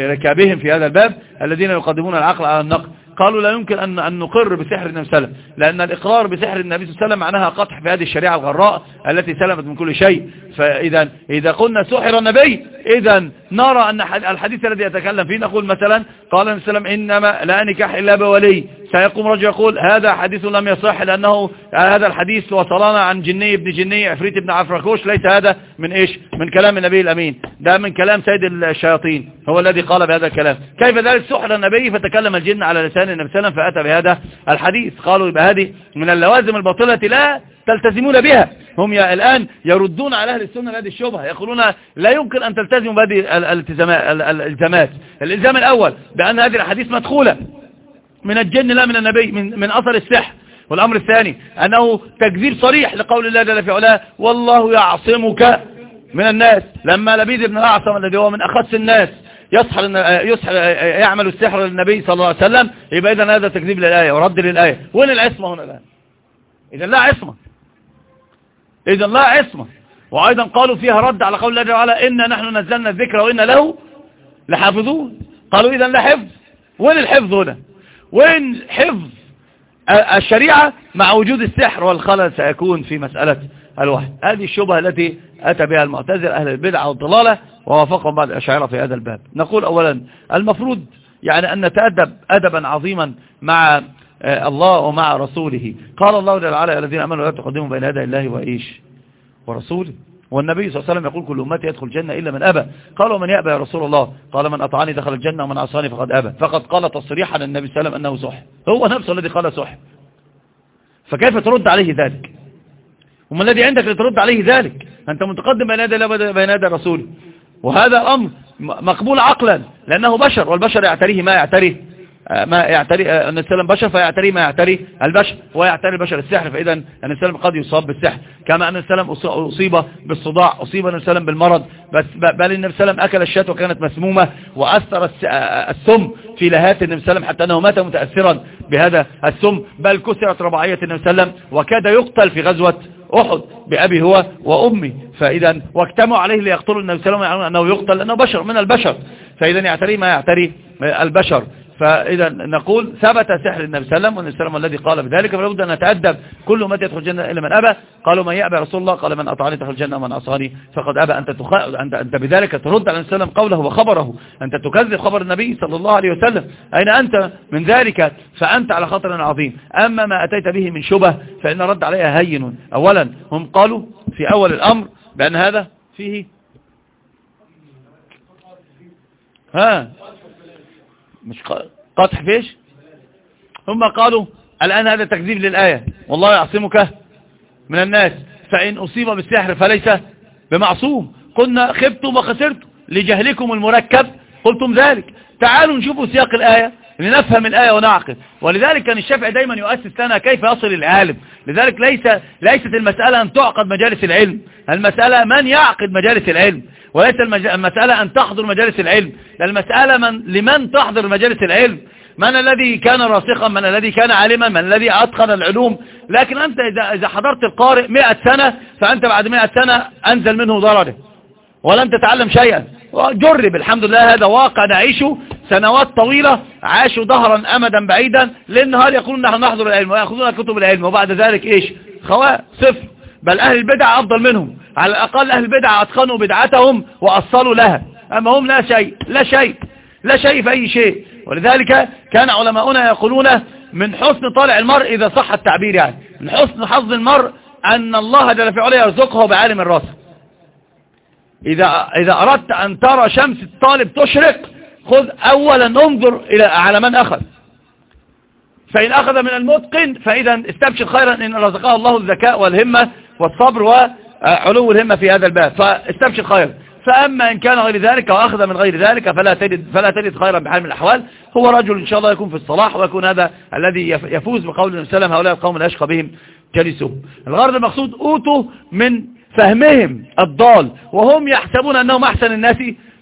ركابهم في هذا الباب الذين يقدمون العقل على النقل. قالوا لا يمكن أن, أن نقر بسحر النبي صلى الله عليه وسلم لأن الإقرار بسحر النبي صلى الله عليه وسلم معناها قطع في هذه الشريعة الغراء التي سلمت من كل شيء. فإذا إذا قلنا سحر النبي إذا نرى أن الحديث الذي يتكلم فيه نقول مثلا قال النبي صلى الله عليه وسلم إنما لا نكاح إلا بولي. سيقوم رجل يقول هذا حديث لم يصح لأنه هذا الحديث وصلنا عن جني ابن جني عفريت ابن عفركوش ليس هذا من إيش؟ من كلام النبي الأمين. ده من كلام سيد الشياطين هو الذي قال بهذا الكلام. كيف ذلك سحر النبي؟ فتكلم الجن على لسان النبي صلى الله عليه وسلم فأتى بهذا الحديث. قالوا يبقى هذه من اللوازم الباطلة لا تلتزمون بها. هم الآن يردون على أهل السنة هذه الشبهة. يقولون لا يمكن أن تلتزموا بهذه الالتزامات. الالتزام الأول بأن هذه الحديث مدخولة من الجن لا من النبي من, من أثر السحر. والأمر الثاني أنه تكذيب صريح لقول الله جل في علاه والله يعصمك من الناس. لما لبيد بن الأعصم الذي هو من أخص الناس يسحر يسحر يعمل السحر للنبي صلى الله عليه وسلم يبقى إذا هذا تكذيب للآية ورد للآية. وين العصمة هنا الآن؟ إذا لا عصمة. إذا لا عصمة. وأيضا قالوا فيها رد على قول الله وعلا إنا نحن نزلنا الذكر وإنا له لحافظون. قالوا إذا لا حفظ وين الحفظ هنا؟ وين حفظ؟ الشريعة مع وجود السحر والخلل سيكون في مسألة الوحي. هذه الشبهة التي أتى بها المعتزل أهل البدعة والضلالة ووافقهم بعض الأشاعرة في هذا الباب. نقول أولا المفروض يعني أن نتأدب أدبا عظيما مع الله ومع رسوله. قال الله جل وعلا الذين أمنوا لا تقدموا بين يدي الله وإيش؟ ورسوله. والنبي صلى الله عليه وسلم يقول كل أمتي يدخل الجنة إلا من أبى. قالوا من يأبى يا رسول الله؟ قال من أطعني دخل الجنة ومن عصاني فقد أبى. فقد قال تصريحا النبي صلى الله عليه وسلم أنه صح. هو نفسه الذي قال صح. فكيف ترد عليه ذلك؟ وما الذي عندك لترد عليه ذلك؟ أنت متقدم بين يدي بين يدي الرسول. وهذا أمر مقبول عقلا لأنه بشر والبشر يعتريه ما يعتريه. ما يعتري أن السلم بشر فيعتري ما يعتري البشر ويعتري البشر السحر فإذا أن السلم قد يصاب بالسحر. كما أن السلم أصيب بالصداع أصيب أن السلم بالمرض بس بل أن السلم أكل الشاة وكانت مسمومة وأثر السم في لهات النبي صلى حتى أنه مات متأثرا بهذا السم بل كسرت رباعية النبي وسلم وكاد يقتل في غزوة أحد بأبي هو وأمي. فإذا واجتمعوا عليه ليقتلوا النبي صلى الله عليه وسلم أنه يقتل لأنه بشر من البشر. فإذا يعتري ما يعتري البشر. فإذا نقول ثبت سحر النبي صلى الله عليه وسلم والنبي صلى الله عليه وسلم الذي قال بذلك فلا بد أن نتأدب. كل ما يدخل الجنة إلا من أبى. قالوا من يأبى رسول الله؟ قال من أطعني دخل الجنة ومن أصاني فقد أبى. أنت, تخ... أنت, أنت بذلك ترد على النبي قوله وخبره. أنت تكذب خبر النبي صلى الله عليه وسلم. أين أنت من ذلك؟ فأنت على خطر عظيم. أما ما أتيت به من شبه فإن رد عليها هين. أولا هم قالوا في أول الأمر بأن هذا فيه ها؟ مش قطح فيش؟ هم قالوا الآن هذا تكذيب للآية. والله يعصمك من الناس. فإن أصيب بالسحر فليس بمعصوم. قلنا خبتم وخسرتم لجهلكم المركب. قلتم ذلك. تعالوا نشوفوا سياق الآية. لنفهم الآية ونعقل ولذلك كان الشافعي دايما يؤسس لنا كيف يصل العالم. لذلك ليس ليست المسألة أن تعقد مجالس العلم. المسألة من يعقد مجالس العلم. وليس المسألة أن تحضر مجالس العلم. المسألة من لمن تحضر مجالس العلم. من الذي كان راسخا؟ من الذي كان عالما؟ من الذي أتقن العلوم؟ لكن أنت إذا حضرت القارئ مئة سنة فأنت بعد مئة سنة أنزل منه ضرره ولم تتعلم شيئا. جرب. الحمد لله هذا واقع نعيشه. سنوات طويلة عاشوا ظهرا أمدا بعيدا للنهار يقولون نحن نحضر العلم ويأخذون كتب العلم وبعد ذلك إيش؟ خواء صفر. بل أهل البدع أفضل منهم. على الأقل أهل البدع أتقنوا بدعتهم وأصلوا لها. أما هم لا شيء لا شيء لا شيء في أي شيء. ولذلك كان علماؤنا يقولون من حسن طالع المرء إذا صح التعبير يعني. من حسن حظ المرء أن الله جل في علاه يرزقه بعالم الراسخ إذا, إذا أردت أن ترى شمس الطالب تشرق خذ أولا انظر إلى على من أخذ. فإن أخذ من المتقن فإذا استبشر خيرا إن رزقه الله الذكاء والهمة والصبر وعلو الهمة في هذا الباب. فاستبشر خيرا. فأما إن كان غير ذلك وأخذ من غير ذلك فلا تجد, فلا تجد خيرا بحال من الأحوال. هو رجل إن شاء الله يكون في الصلاح ويكون هذا الذي يفوز بقول النبي صلى هؤلاء القوم لا يشقى بهم جلسهم الغرض المقصود أوتوا من فهمهم الضال وهم يحسبون أنهم أحسن الناس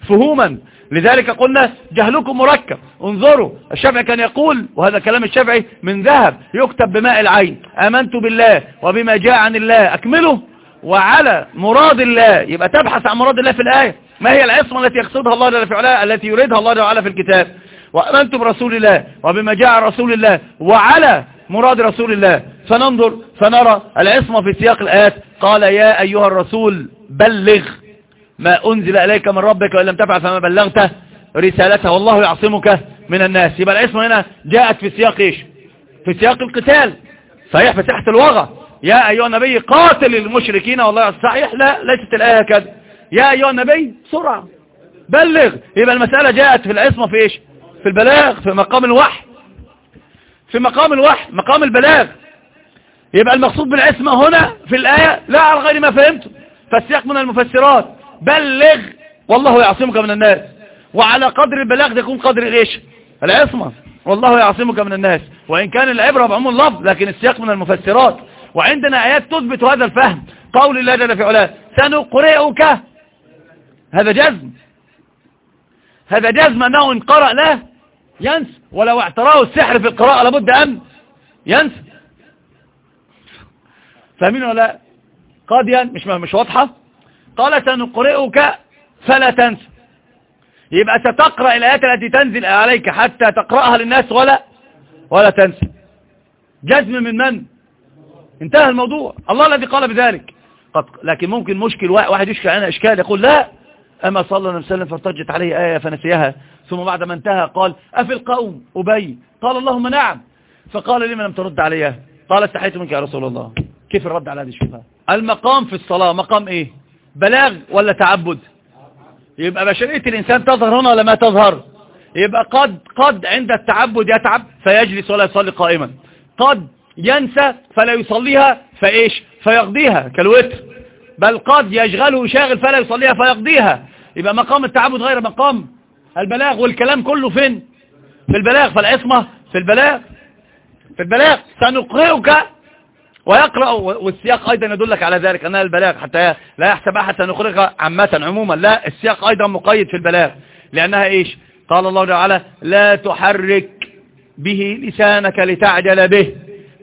فهوما. لذلك قلنا جهلكم مركب. انظروا الشافعي كان يقول وهذا كلام الشافعي من ذهب يكتب بماء العين. آمنت بالله وبما جاء عن الله. أكمله. وعلى مراد الله. يبقى تبحث عن مراد الله في الآية. ما هي العصمة التي يقصدها الله جل في التي يريدها الله جل في الكتاب؟ وأمنت برسول الله وبما جاء عن رسول الله. وعلى مراد رسول الله. فننظر فنرى العصمة في سياق الآيات. قال يا أيها الرسول بلغ. ما أنزل إليك من ربك وإن لم تفعل فما بلغته رسالته. والله يعصمك من الناس. يبقى العصمة هنا جاءت في سياق إيش؟ في سياق القتال. صحيح في تحت الوغى. يا أيها النبي قاتل المشركين. والله صحيح لا ليست الآية كذا. يا أيها النبي بسرعة بلغ. يبقى المسألة جاءت في العصمة في إيش؟ في البلاغ في مقام الوحي. في مقام الوحي مقام البلاغ. يبقى المقصود بالعصمة هنا في الآية لا على غير ما فهمته. فالسياق من المفسرات. بلغ. والله يعصمك من الناس. وعلى قدر البلاغ يكون قدر إيش؟ العصمة. والله يعصمك من الناس. وإن كان العبرة بعموم اللفظ لكن السياق من المفسرات. وعندنا آيات تثبت هذا الفهم. قول الله جل في علاه سنقرئك. هذا جزم. هذا جزم أنه إن قرأ له ينسى ولو اعتراه السحر في القراءة لابد أن ينسى فاهمين ولا قد ين مش مش واضحة؟ قال سنقرئك فلا تنسى يبقى ستقرأ الآيات التي تنزل عليك حتى تقرأها للناس ولا ولا تنسى جزم من من؟ انتهى الموضوع. الله الذي قال بذلك. قد لكن ممكن مشكل واحد يشكل عنها إشكال يقول لا. أما صلى الله عليه وسلم فارتجت عليه آية فنسيها. ثم بعد ما انتهى قال أفي القوم أبي؟ قال اللهم نعم. فقال لما لم ترد عليها قال استحيت منك يا رسول الله. كيف الرد على هذه الشبهة؟ المقام في الصلاة مقام إيه؟ بلاغ ولا تعبد؟ يبقى بشرية الإنسان تظهر هنا ولا ما تظهر؟ يبقى قد قد عند التعبد يتعب فيجلس ولا يصلي قائما. قد ينسى فلا يصليها فإيش؟ فيقضيها كالوتر. بل قد يشغله شاغل فلا يصليها فيقضيها. يبقى مقام التعبد غير مقام. البلاغ والكلام كله فين؟ في البلاغ. فالعصمة في البلاغ. في البلاغ. سنقرئك ويقرأ والسياق أيضا يدلك على ذلك أنها البلاغ حتى لا يحسب أحد سنقرئك عامة عموما. لا السياق أيضا مقيد في البلاغ. لأنها إيش؟ قال الله تعالى لا تحرك به لسانك لتعجل به.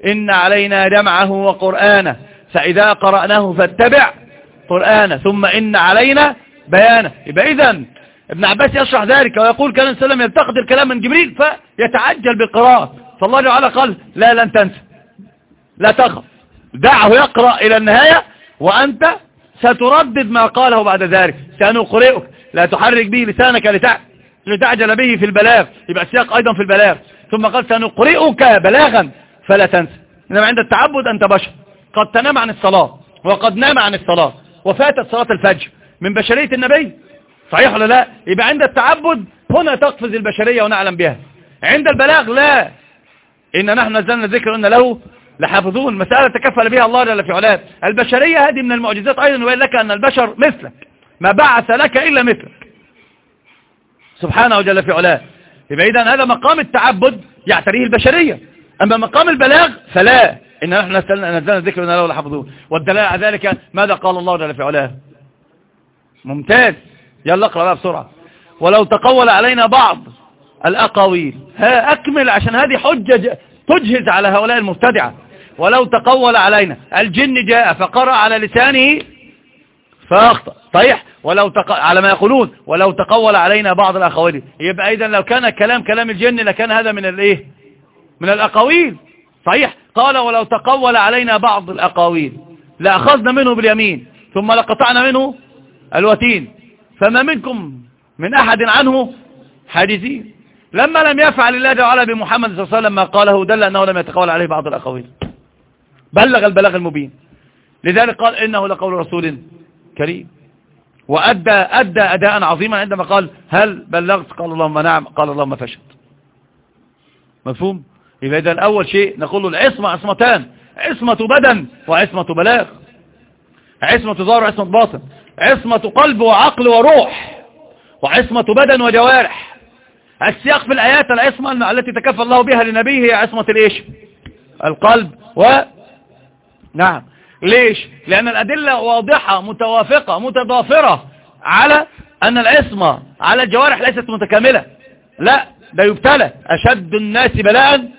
إن علينا جمعه وقرآنه. فإذا قرأناه فاتبع قرآنه. ثم إن علينا بيانه. يبقى إذا ابن عباس يشرح ذلك ويقول كان السلام يلتقط الكلام من جبريل فيتعجل بالقراءة. فالله تعالى قال لا لن تنسى. لا تخف. دعه يقرأ إلى النهاية وأنت ستردد ما قاله بعد ذلك. سنقرئك. لا تحرك به لسانك لتعجل به في البلاغ. يبقى السياق أيضا في البلاغ. ثم قال سنقرئك بلاغا. فلا تنسى. إنما عند التعبد أنت بشر. قد تنام عن الصلاة وقد نام عن الصلاة وفاتت صلاة الفجر. من بشرية النبي؟ صحيح ولا لا؟ يبقى عند التعبد هنا تقفز البشرية ونعلم بها. عند البلاغ لا. إن نحن نزلنا الذكر إن له لحافظون مسألة تكفل بها الله جل في علاه. البشرية هذه من المعجزات أيضا يبين لك أن البشر مثلك. ما بعث لك إلا مثلك. سبحانه جل في علاه. يبقى إذن هذا مقام التعبد يعتريه البشرية. أما مقام البلاغ فلا. إن نحن نزلنا الذكر إن له لحافظون والدلالة على ذلك ماذا قال الله جل في علاه؟ ممتاز. يلا اقرأ بقى بسرعة. ولو تقول علينا بعض الأقاويل. ها أكمل عشان هذه حجة تجهز على هؤلاء المبتدعة. ولو تقول علينا. الجن جاء فقرأ على لسانه فأخطأ. صحيح. ولو تق... على ما يقولون. ولو تقول علينا بعض الأقاويل يبقى إذا لو كان كلام كلام الجن لكان هذا من الايه من الأقاويل. صحيح. قال ولو تقول علينا بعض الأقاويل. لأخذنا منه باليمين. ثم لقطعنا منه الوتين. فما منكم من أحد عنه حاجزين. لما لم يفعل الله تعالى بمحمد صلى الله عليه وسلم ما قاله دل أنه لم يتقول عليه بعض الأقاويل. بلغ البلاغ المبين. لذلك قال إنه لقول رسول كريم. وأدى أدى أداء عظيما عندما قال هل بلغت؟ قال اللهم نعم. قال اللهم فشد مفهوم؟ يبقى إذا أول شيء نقول له العصمة عصمتان. عصمة بدن وعصمة بلاغ. عصمة ظاهر وعصمة باطن. عصمة قلب وعقل وروح. وعصمة بدن وجوارح. السياق في الآيات العصمة التي تكفى الله بها لنبيه هي عصمة الإيش؟ القلب و نعم. ليش؟ لأن الأدلة واضحة متوافقة متضافرة على أن العصمة على الجوارح ليست متكاملة. لا ده يبتلى. أشد الناس بلاء.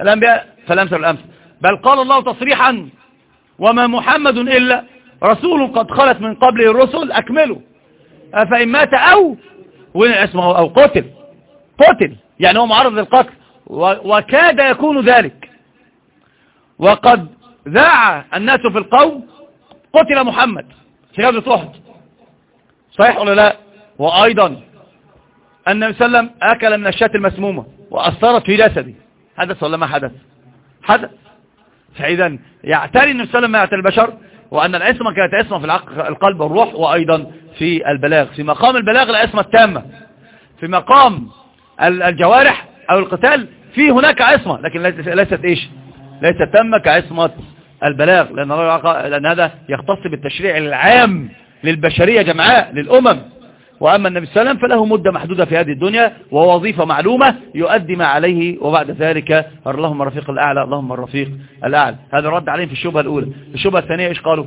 الأنبياء فالأمثل الأمثل بل قال الله تصريحا وما محمد إلا رسول قد خلت من قبله الرسل أكملوا فإن مات أو وين اسمه أو قتل. قتل. يعني هو معرض للقتل. وكاد يكون ذلك. وقد ذاع الناس في القوم قتل محمد في غزوة أحد. صحيح ولا لا؟ وأيضا النبي صلى الله عليه وسلم أكل من الشاة المسمومة وأثرت في جسده. حدث ولا ما حدث؟ حدث. فإذا يعتري النبي صلى الله عليه وسلم ما يعتري البشر وأن العصمة كانت عصمة في القلب والروح وأيضا في البلاغ. في مقام البلاغ العصمة التامة. في مقام الجوارح أو القتال في هناك عصمة لكن ليست إيش؟ ليست تامة كعصمة البلاغ لأن, لأن هذا يختص بالتشريع العام للبشرية جمعاء للأمم. وأما النبي صلى الله عليه وسلم فله مدة محدودة في هذه الدنيا ووظيفة معلومة يؤدي ما عليه وبعد ذلك اللهم الرفيق الأعلى اللهم الرفيق الأعلى. هذا رد عليهم في الشبهة الأولى. الشبهة الثانية إيش قالوا؟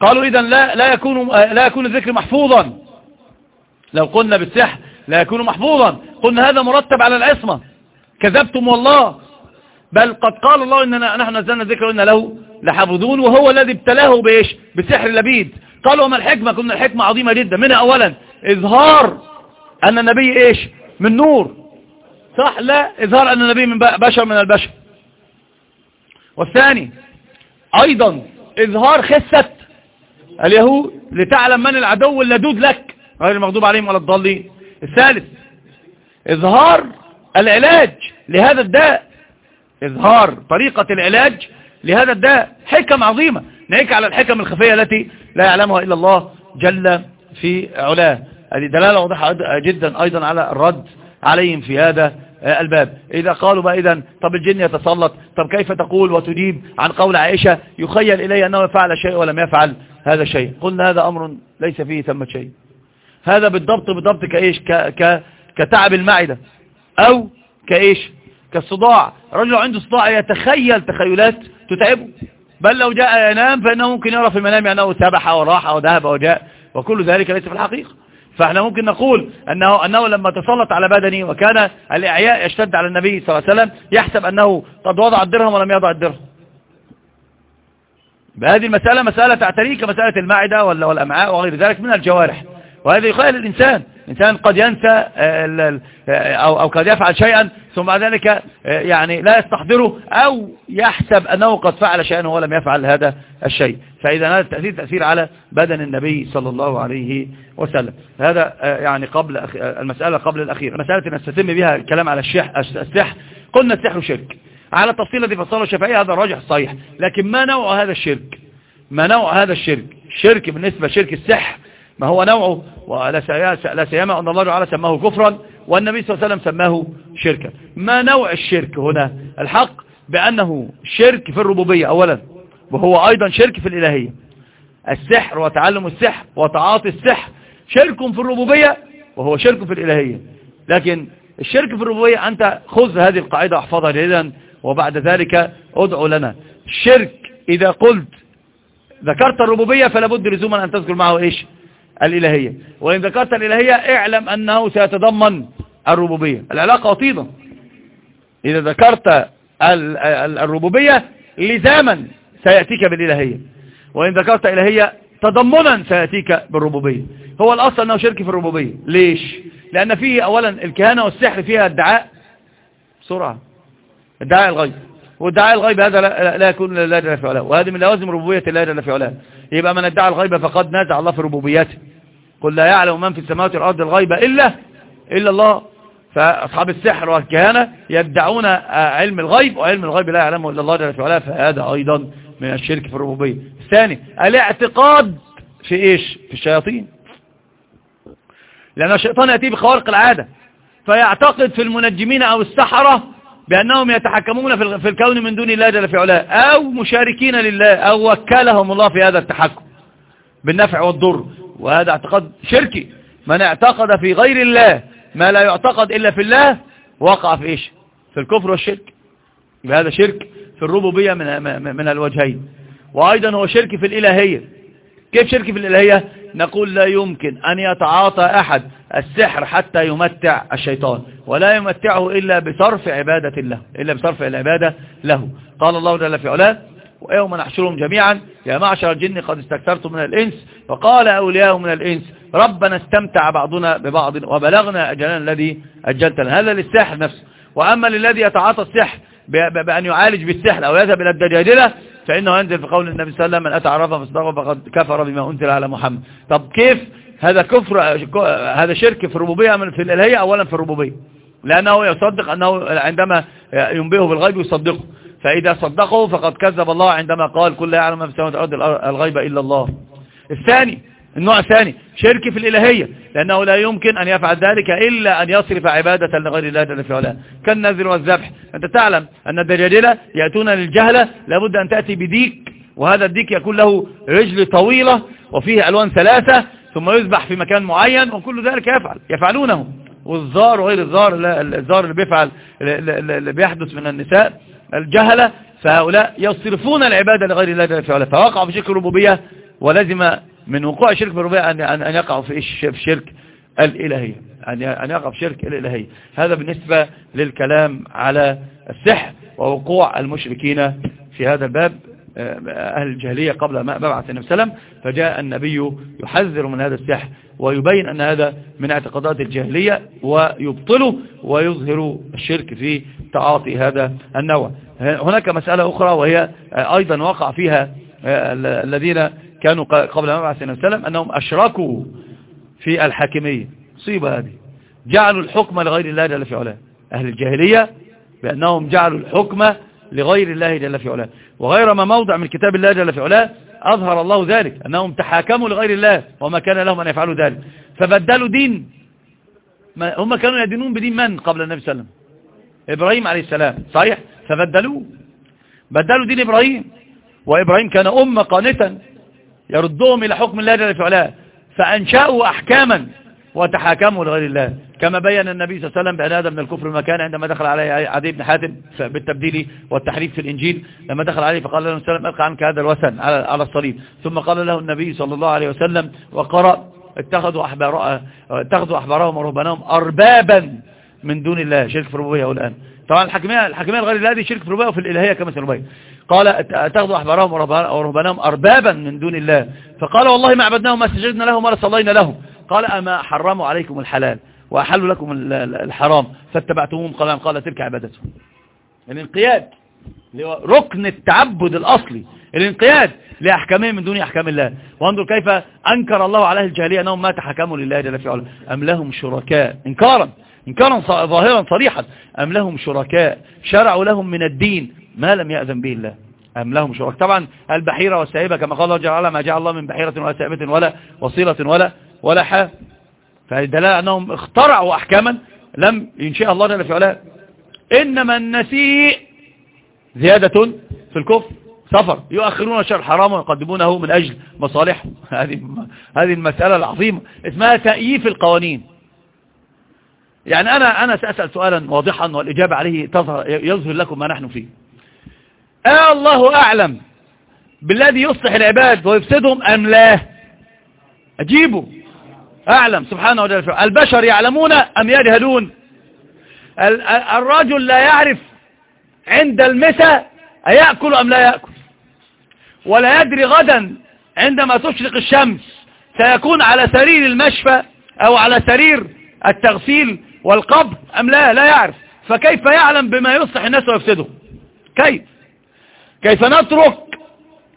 قالوا إذا لا, لا, يكون لا يكون الذكر محفوظا. لو قلنا بالسحر لا يكون محفوظا. قلنا هذا مرتب على العصمة. كذبتم والله. بل قد قال الله إننا نحن نزلنا الذكر وإن له لحافظون وهو الذي ابتلاه بإيش؟ بسحر لبيد. قالوا وما الحكمة؟ قلنا الحكمة عظيمة جدا. منها أولا إظهار أن النبي إيش؟ من نور. صح؟ لا إظهار أن النبي من بشر من البشر. والثاني أيضا إظهار خسة اليهود لتعلم من العدو اللدود لك غير المغضوب عليهم ولا الضالين. الثالث إظهار العلاج لهذا الداء إظهار طريقة العلاج لهذا الداء حكم عظيمة. ناهيك على الحكم الخفية التي لا يعلمها إلا الله جل في علاه. هذه دلالة واضحة جدا أيضا على الرد عليهم في هذا الباب. إذا قالوا بقى إذا طب الجن يتسلط طب كيف تقول وتجيب عن قول عائشة؟ يخيل إلي أنه فعل شيء ولم يفعل هذا شيء. قلنا هذا أمر ليس فيه ثم شيء. هذا بالضبط بالضبط كإيش؟ ك ك كتعب المعدة أو كإيش؟ كالصداع. رجل عنده صداع يتخيل تخيلات تتعبه. بل لو جاء ينام فإنه ممكن يرى في المنام أنه سبح وراح وذهب وجاء وكل ذلك ليس في الحقيقة. فإحنا ممكن نقول أنه, أنه لما تسلط على بدني وكان الإعياء يشتد على النبي صلى الله عليه وسلم يحسب أنه قد وضع الدرهم ولم يضع الدرهم. بهذه المسألة مسألة تعتريه كمسألة المعدة والأمعاء وغير ذلك من الجوارح. وهذا يخيل الإنسان. إنسان قد ينسى آه، آه، أو, قد يفعل شيئا ثم بعد ذلك آه، يعني لا يستحضره أو يحسب أنه قد فعل شيئا وهو لم يفعل هذا الشيء. فإذا هذا التأثير تأثير على بدن النبي صلى الله عليه وسلم. هذا يعني قبل المسألة قبل الأخير. مسألة نستتم بها الكلام على الشح السحر قلنا السحر شرك. على التفصيل الذي فصله الشافعي هذا الراجح صحيح لكن ما نوع هذا الشرك؟ ما نوع هذا الشرك؟ الشرك بالنسبة لشرك السحر. ما هو نوعه؟ ولا سيما أن الله تعالى سماه كفرا والنبي صلى الله عليه وسلم سماه شركا. ما نوع الشرك هنا؟ الحق بأنه شرك في الربوبية أولا. وهو أيضا شرك في الإلهية. السحر وتعلم السحر وتعاطي السحر شرك في الربوبية وهو شرك في الإلهية. لكن الشرك في الربوبية أنت خذ هذه القاعدة أحفظها جيدا وبعد ذلك ادعو لنا. الشرك إذا قلت ذكرت الربوبية فلا بد لزوما أن تذكر معه إيش؟ الإلهية. وإن ذكرت الإلهية اعلم أنه سيتضمن الربوبية. العلاقة وطيدة. إذا ذكرت الربوبية لزاما سيأتيك بالإلهية. وإن ذكرت إلهية تضمنا سيأتيك بالربوبية. هو الأصل أنه شرك في الربوبية. ليش؟ لأن فيه أولا الكهانة والسحر فيها ادعاء بسرعة. ادعاء الغيب. وادعاء الغيب هذا لا, لا يكون لا جل في علاه وهذه من لوازم ربوبية الله جل في علاه يبقى من ادعى الغيب فقد نازع الله في ربوبيته قل لا يعلم من في السماوات والأرض الغيب إلا إلا الله. فأصحاب السحر والكهانة يدعون علم الغيب وعلم الغيب لا يعلمه إلا الله جل في علاه فهذا أيضا من الشرك في الربوبية. الثاني الاعتقاد في إيش؟ في الشياطين. لأن الشيطان يأتي بخوارق العادة فيعتقد في المنجمين أو السحرة بأنهم يتحكمون في الكون من دون الله جل في علاه أو مشاركين لله أو وكلهم الله في هذا التحكم بالنفع والضر. وهذا اعتقاد شركي. من اعتقد في غير الله ما لا يعتقد إلا في الله وقع في إيش؟ في الكفر والشرك. هذا شرك في الربوبية من, من الوجهين. وأيضا هو شرك في الإلهية. كيف شرك في الإلهية؟ نقول لا يمكن أن يتعاطى أحد السحر حتى يمتع الشيطان ولا يمتعه إلا بصرف عبادة له إلا بصرف العبادة له. قال الله جل في علاه ويوم نحشرهم جميعا يا معشر الجن قد استكثرتم من الإنس. وقال أولياء من الإنس ربنا استمتع بعضنا ببعض وبلغنا أجلنا الذي أجلت لنا هذا للسحر نفسه. وأما للذي يتعاطى السحر بأن يعالج بالسحر أو يذهب إلى الدجاجلة فإنه ينزل في قول النبي صلى الله عليه وسلم من أتى عرفة فاصدقه فقد كفر بما أنزل على محمد. طب كيف؟ هذا كفر هذا شرك في الربوبية في الإلهية؟ أولا في الربوبية. لأنه يصدق أنه عندما ينبهه بالغيب يصدقه. فإذا صدقه فقد كذب الله عندما قال كل يعلم ما في السماوات والأرض الغيب إلا الله. الثاني النوع الثاني شرك في الإلهية لأنه لا يمكن أن يفعل ذلك إلا أن يصرف عبادة لغير الله جل في علاه. كالنذر والذبح. أنت تعلم أن الدجاجلة يأتون للجهلة لابد أن تأتي بديك وهذا الديك يكون له رجل طويلة وفيه ألوان ثلاثة ثم يذبح في مكان معين وكل ذلك يفعل يفعلونه. والزار وغير الزار الزار اللي بيفعل اللي بيحدث من النساء الجهلة فهؤلاء يصرفون العبادة لغير الله جل فوقعوا في شرك الربوبية ولازم من وقوع شرك الربوبية أن أن يقع في في شرك الإلهية أن يقع في شرك الإلهية هذا بالنسبة للكلام على السحر ووقوع المشركين في هذا الباب. أهل الجاهلية قبل ما مبعث النبي صلى الله عليه وسلم فجاء النبي يحذر من هذا السحر ويبين أن هذا من اعتقادات الجاهلية ويبطله ويظهر الشرك في تعاطي هذا النوع. هناك مسألة أخرى وهي أيضا وقع فيها الذين كانوا قبل مبعث النبي صلى الله عليه وسلم أنهم أشركوا في الحاكمية. مصيبة هذه. جعلوا الحكم لغير الله جل في علاه. أهل الجاهلية بأنهم جعلوا الحكم لغير الله جل في علاه. وغير ما موضع من كتاب الله جل في علاه أظهر الله ذلك أنهم تحاكموا لغير الله وما كان لهم أن يفعلوا ذلك. فبدلوا دين. هم كانوا يدينون بدين من قبل النبي صلى الله عليه وسلم؟ إبراهيم عليه السلام. صحيح؟ فبدلوه. بدلوا دين إبراهيم. وإبراهيم كان أمة قانتا يردهم إلى حكم الله جل في علاه. فأنشأوا أحكاما وتحاكموا لغير الله. كما بين النبي صلى الله عليه وسلم بأن هذا من الكفر ما كان عندما دخل عليه عدي بن حاتم بالتبديل والتحريف في الإنجيل. لما دخل عليه فقال له وسلم ألقى عنك هذا الوثن على الصليب. ثم قال له النبي صلى الله عليه وسلم وقرأ اتخذوا أحبار اتخذوا أحبارهم ورهبانهم أربابا من دون الله. شرك في الربوبية الآن. طبعا الحكمية الحكمية الغير الله دي شرك في الربوبية وفي الإلهية كما سنبين. قال اتخذوا أحبارهم ورهبانهم أربابا من دون الله. فقال والله ما عبدناهم ما سجدنا لهم ولا صلينا لهم. قال أما حرموا عليكم الحلال وأحلوا لكم الحرام فاتبعتموهم قال قال تلك عبادتهم. الانقياد ركن التعبد الأصلي. الانقياد لأحكامهم من دون أحكام الله. وانظر كيف أنكر الله عليه الجاهلية أنهم ما تحكموا لله جل في علاه. أم لهم شركاء؟ انكارا. انكارا ظاهرا صريحا. أم لهم شركاء؟ شرعوا لهم من الدين ما لم يأذن به الله. أم لهم شركاء؟ طبعا البحيرة والسائبة كما قال الله جل ما جعل الله من بحيرة ولا سائبة ولا وصيلة ولا ولا حاجة. فالدلالة أنهم اخترعوا أحكاما لم ينشئها الله جل في علاه. إنما النسيء زيادة في الكفر سفر. يؤخرون الشهر الحرام ويقدمونه من أجل مصالحهم هذه هذه المسألة العظيمة. اسمها تأييف القوانين. يعني أنا أنا سأسأل سؤالا واضحا والإجابة عليه تظهر يظهر لكم ما نحن فيه. آه الله أعلم بالذي يصلح العباد ويفسدهم أم لا؟ أجيبوا أعلم سبحانه وتعالى. البشر يعلمون أم يجهلون الرجل لا يعرف عند المساء أيأكل أم لا يأكل. ولا يدري غدا عندما تشرق الشمس سيكون على سرير المشفى أو على سرير التغسيل والقبض أم لا لا يعرف. فكيف يعلم بما يصلح الناس ويفسده؟ كيف؟ كيف نترك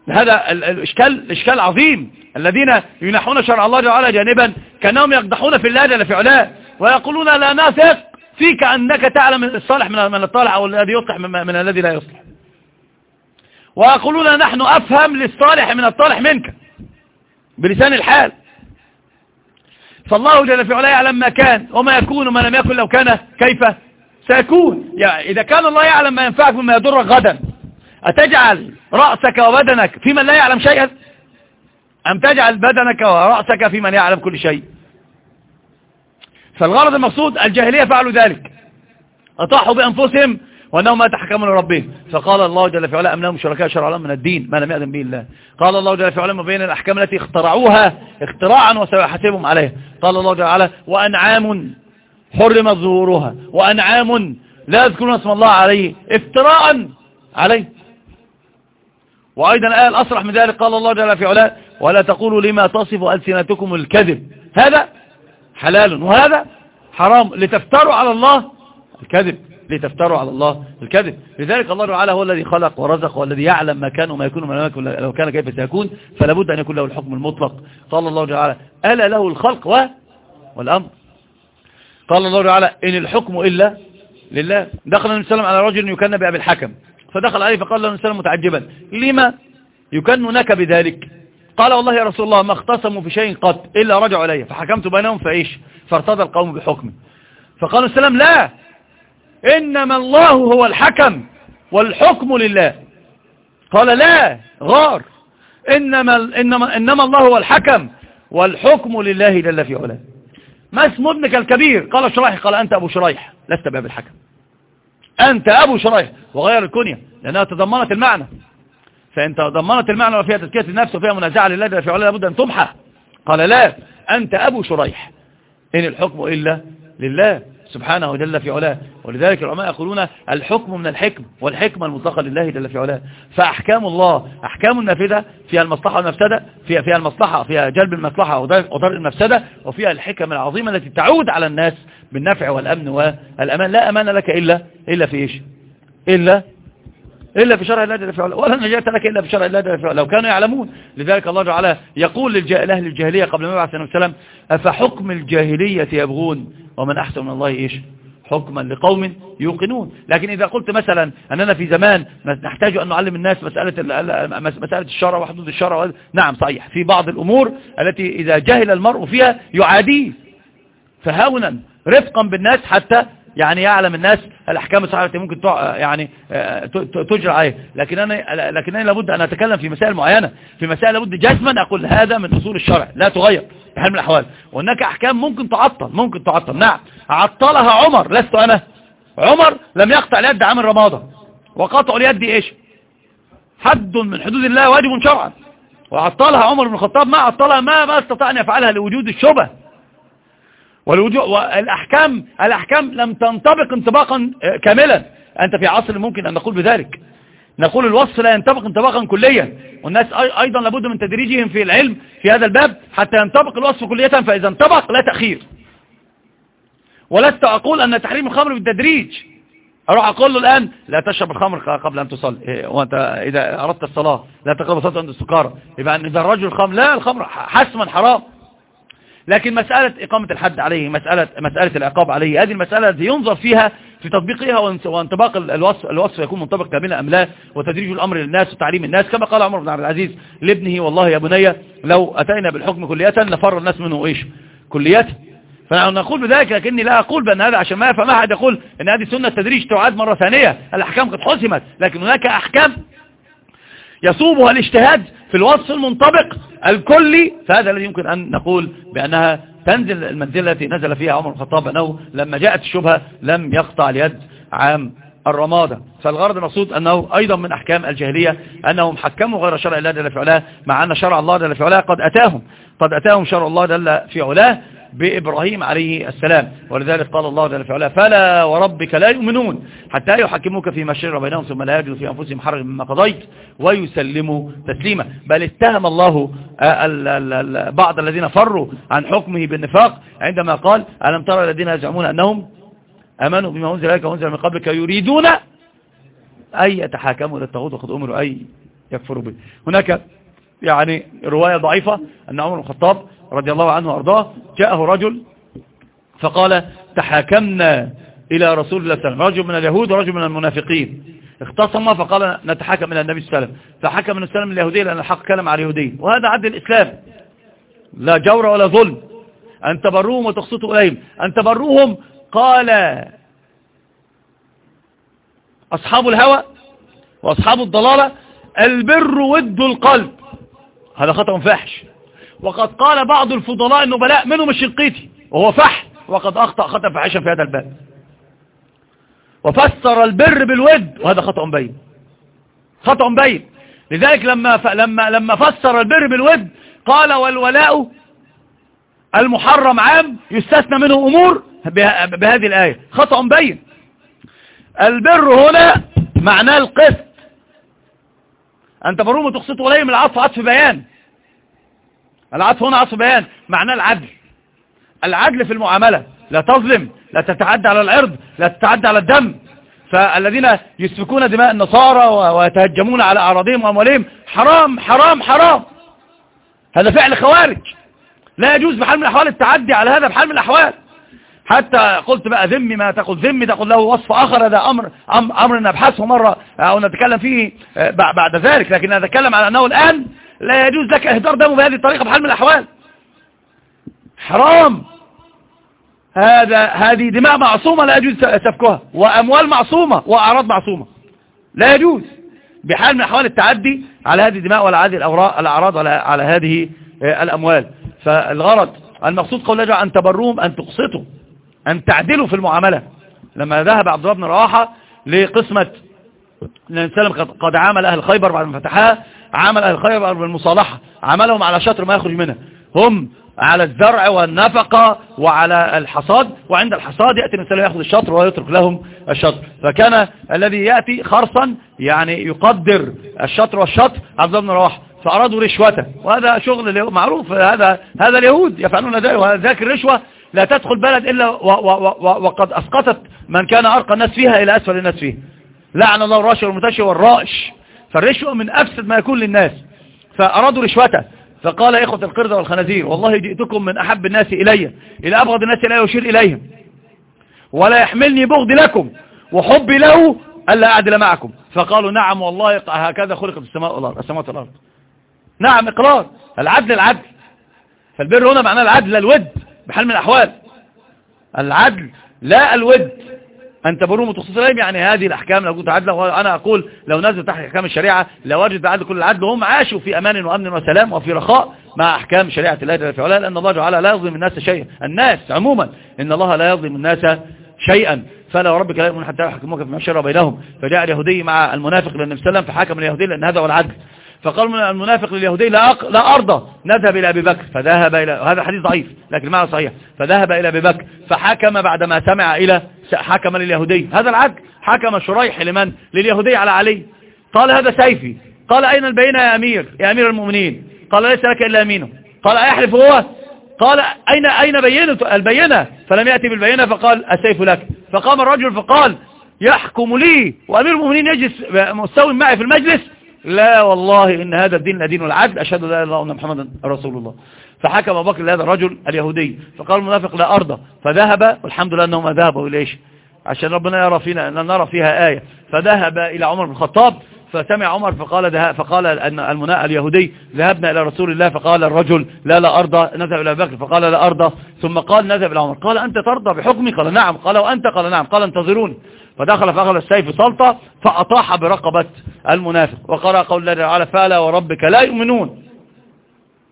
هذا الإشكال, الإشكال عظيم. الذين ينحون شرع الله تعالى جانبا كأنهم يقدحون في الله جل في علاه ويقولون لا نثق فيك أنك تعلم الصالح من من الطالح أو الذي يصلح من, الذي لا يصلح. ويقولون نحن أفهم للصالح من الطالح منك. بلسان الحال. فالله جل في علاه يعلم ما كان وما يكون وما لم يكن لو كان كيف سيكون. يعني إذا كان الله يعلم ما ينفعك وما يضرك غدا. أتجعل رأسك وبدنك في من لا يعلم شيئا؟ أم تجعل بدنك ورأسك في من يعلم كل شيء؟ فالغرض المقصود الجاهلية فعلوا ذلك. أطاحوا بأنفسهم وأنهم ما يتحكمون لربهم. فقال الله جل في علاه أم لهم شركاء شرع من الدين؟ ما لم يأذن به الله. قال الله جل في علاه مبين الأحكام التي اخترعوها اختراعا وسيحاسبهم عليها. قال الله جل وعلا وأنعام حرمت ظهورها وأنعام لا يذكرون اسم الله عليه افتراء عليه. وأيضا الآية الأصرح من ذلك قال الله جل في علاه ولا تقولوا لما تصف ألسنتكم الكذب. هذا حلال وهذا حرام. لتفتروا على الله الكذب. لتفتروا على الله الكذب. لذلك الله تعالى هو الذي خلق ورزق والذي يعلم ما كان وما يكون وما يكون لو كان كيف سيكون فلا بد أن يكون له الحكم المطلق. قال الله تعالى ألا له الخلق و... والأمر. قال الله تعالى إن الحكم إلا لله. دخل النبي صلى الله عليه وسلم على رجل يكن بأبي الحكم. فدخل عليه فقال له النبي متعجبا. لما يكنونك بذلك؟ قال والله يا رسول الله ما اختصموا في شيء قط إلا رجعوا إلي. فحكمت بينهم فإيش؟ فارتضى القوم بحكمه فقال السلام لا. إنما الله هو الحكم والحكم لله. قال لا. غار. إنما, إنما, إنما الله هو الحكم والحكم لله جل في علاه. ما اسم ابنك الكبير؟ قال شريح. قال أنت أبو شريح. لست باب الحكم. أنت أبو شريح وغير الكنية لأنها تضمنت المعنى. فإن تضمنت المعنى وفيها تزكية النفس وفيها منازعة لله في علاه لابد أن تمحى. قال لا أنت أبو شريح. إن الحكم إلا لله. سبحانه جل في علاه. ولذلك العلماء يقولون الحكم من الحكم والحكمة المطلقة لله جل في علاه. فأحكام الله أحكام النافذة فيها المصلحة والمفسدة فيها, فيها المصلحة فيها جلب المصلحة وضرر المفسدة وفيها الحكم العظيمة التي تعود على الناس بالنفع والأمن والأمان. لا أمان لك إلا, إلا في إيش؟ إلا إلا في شرع الله جل في علاه ولا نجاة لك إلا في شرع الله جل في علاه لو كانوا يعلمون. لذلك الله تعالى يقول لأهل الجاهلية قبل ما يبعث عليه وسلم أفحكم الجاهلية يبغون؟ ومن أحسن من الله إيش؟ حكما لقوم يوقنون. لكن إذا قلت مثلا أننا في زمان نحتاج أن نعلم الناس مسألة مسألة الشرع وحدود الشرع نعم صحيح. في بعض الأمور التي إذا جهل المرء فيها يعاديه. فهونا رفقا بالناس حتى يعني يعلم الناس الأحكام الصحيحة التي ممكن يعني تجرى عليه. لكن أنا لكنني لابد أن أتكلم في مسائل معينة. في مسائل لابد جزما أقول هذا من أصول الشرع لا تغير في حال من الأحوال. وهناك أحكام ممكن تعطل ممكن تعطل. نعم عطلها عمر لست أنا. عمر لم يقطع اليد عام رماضة وقطع اليد إيش؟ حد من حدود الله واجب شرعا. وعطلها عمر بن الخطاب ما عطلها ما ما استطاع أن يفعلها لوجود الشبه. والوجوه والأحكام الأحكام لم تنطبق انطباقا كاملا. أنت في عصر ممكن أن نقول بذلك. نقول الوصف لا ينطبق انطباقا كليا. والناس أيضا لابد من تدريجهم في العلم في هذا الباب حتى ينطبق الوصف كلية فإذا انطبق لا تأخير. ولست أقول أن تحريم الخمر بالتدريج. أروح أقول له الآن لا تشرب الخمر قبل أن تصلي. إيه، وأنت إذا أردت الصلاة لا تقرب صلاة عند السكارة يبقى إذا الرجل الخمر لا الخمر حسما حرام. لكن مسألة إقامة الحد عليه مسألة, مسألة العقاب عليه هذه المسألة التي ينظر فيها في تطبيقها وانطباق الوصف, الوصف يكون منطبق كاملا أم لا وتدريج الأمر للناس وتعليم الناس كما قال عمر بن عبد العزيز لابنه والله يا بني لو أتينا بالحكم كلية لفر الناس منه إيش؟ كلية فنحن نقول بذلك لكني لا أقول بأن هذا عشان ما يفهم أحد يقول أن هذه سنة تدريج تعاد مرة ثانية الأحكام قد حسمت لكن هناك أحكام يصوبها الاجتهاد في الوصف المنطبق الكلي فهذا الذي يمكن أن نقول بأنها تنزل المنزلة التي نزل فيها عمر الخطاب أنه لما جاءت الشبهة لم يقطع اليد عام الرمادة. فالغرض المقصود أنه أيضا من أحكام الجاهلية أنهم حكموا غير شرع الله جل في علاه مع أن شرع الله جل في علاه قد أتاهم قد أتاهم شرع الله جل في علاه بإبراهيم عليه السلام. ولذلك قال الله جل وعلا فلا وربك لا يؤمنون حتى يحكموك فيما شرع بينهم ثم لا يجدوا في أنفسهم حرج مما قضيت ويسلموا تسليما. بل اتهم الله بعض الذين فروا عن حكمه بالنفاق عندما قال ألم ترى الذين يزعمون أنهم أمنوا بما أنزل لك وأنزل من قبلك يريدون أن يتحاكموا إلى وقد أمروا أن يكفروا به. هناك يعني رواية ضعيفة أن عمر الخطاب رضي الله عنه وأرضاه جاءه رجل فقال تحاكمنا إلى رسول الله صلى الله عليه وسلم. رجل من اليهود ورجل من المنافقين. اختصم فقال نتحكم إلى النبي صلى الله عليه وسلم. فحكم النبي صلى الله عليه وسلم لأن الحق كلم على اليهودية. وهذا عدل الإسلام. لا جور ولا ظلم. أن تبروهم وتقسطوا إليهم. أن تبروهم قال أصحاب الهوى وأصحاب الضلالة البر ود القلب. هذا خطأ فاحش. وقد قال بعض الفضلاء النبلاء منهم الشنقيطي وهو فحش وقد أخطأ خطأ فاحشا في هذا الباب وفسر البر بالود وهذا خطأ بين. خطأ بين. لذلك لما لما لما فسر البر بالود قال والولاء المحرم عام يستثنى منه أمور بهذه الآية. خطأ بين. البر هنا معناه القسط. أنت بروم تقسط إليهم العطف عطف بيان. العطف هنا عطف بيان معناه العدل. العدل في المعاملة لا تظلم لا تتعدى على العرض لا تتعدى على الدم. فالذين يسفكون دماء النصارى ويتهجمون على أعراضهم وأموالهم حرام حرام حرام. هذا فعل خوارج. لا يجوز بحال من الأحوال التعدي على هذا بحال من الأحوال. حتى قلت بقى ذمي ما تقول ذمي تقول له وصف آخر هذا أمر أمر نبحثه مرة أو نتكلم فيه آه، بعد ذلك. لكن نتكلم على أنه الآن لا يجوز لك إهدار دمه بهذه الطريقة بحال من الأحوال. حرام. هذا هذه دماء معصومة لا يجوز سفكها وأموال معصومة وأعراض معصومة. لا يجوز. بحال من أحوال التعدي على هذه الدماء ولا هذه الأعراض ولا على هذه آه، الأموال. فالغرض المقصود قول الله أن تبروهم أن تقسطوا أن تعدلوا في المعاملة. لما ذهب عبد الله بن رواحة لقسمة الإنسان قد عامل أهل خيبر بعد ما فتحها عامل أهل خيبر بالمصالحة عملهم على شطر ما يخرج منها. هم على الزرع والنفقة وعلى الحصاد وعند الحصاد يأتي الإنسان يأخذ الشطر ويترك لهم الشطر. فكان الذي يأتي خرصا يعني يقدر الشطر والشطر. عبد بن رواحة فأرادوا رشوته. وهذا شغل معروف هذا هذا اليهود يفعلون ذلك وذاك الرشوة لا تدخل بلد إلا وقد أسقطت من كان أرقى الناس فيها إلى أسفل الناس فيه. لعن الله الراشي والمتشي والرائش. فالرشوة من أفسد ما يكون للناس. فأرادوا رشوته. فقال إخوة القردة والخنازير والله جئتكم من أحب الناس إلي إلى أبغض الناس إلي أشير إليهم. ولا يحملني بغض لكم وحبي له ألا أعدل معكم. فقالوا نعم والله هكذا خلقت السماء والأرض السماوات والأرض. نعم إقرار. العدل العدل. فالبر هنا معناه العدل الود بحال من الأحوال. العدل لا الود. أن تبروا متخصص إليهم يعني هذه الأحكام لو كنت عدلة وأنا أقول لو نزل تحت أحكام الشريعة لوجد بعد كل العدل وهم عاشوا في أمان وأمن وسلام وفي رخاء مع أحكام شريعة الله جل وعلا لأن الله تعالى لا يظلم الناس شيئا. الناس عموما إن الله لا يظلم الناس شيئا. فلا ربك لا يؤمن حتى يحكموك فيما شر بينهم. فجاء اليهودي مع المنافق للنبي صلى الله عليه وسلم فحكم اليهودي لأن هذا هو العدل. فقال المنافق لليهودي لا, أق... لا أرضى نذهب إلى أبي بكر. فذهب إلى هذا حديث ضعيف لكن المعنى صحيح. فذهب إلى أبي بكر فحكم بعدما سمع إلى حكم لليهودي. هذا العدل حكم شريح لمن؟ لليهودي على علي. قال هذا سيفي. قال أين البينة يا أمير؟ يا أمير المؤمنين. قال ليس لك إلا يمينه قال أيحلف هو؟ قال أين أين بينة البينة؟ فلم يأتي بالبينة فقال السيف لك. فقام الرجل فقال يحكم لي. وأمير المؤمنين يجلس مستوي معي في المجلس. لا والله إن هذا الدين دين العدل. أشهد لا الله أن محمدا رسول الله. فحكم أبو بكر لهذا الرجل اليهودي. فقال المنافق لا أرضى. فذهب والحمد لله أنهم ذهبوا إليش عشان ربنا يرى فينا أن نرى فيها آية. فذهب إلى عمر بن الخطاب. فسمع عمر فقال ده فقال أن اليهودي. ذهبنا إلى رسول الله فقال الرجل لا لا أرضى. نذهب إلى بكر فقال لا أرضى. ثم قال نذهب إلى عمر. قال أنت ترضى بحكمي قال نعم. قال وأنت؟ قال نعم. قال انتظروني. فدخل فأخذ السيف سلطة فأطاح برقبة المنافق. وقرأ قول الله تعالى فلا وربك لا يؤمنون.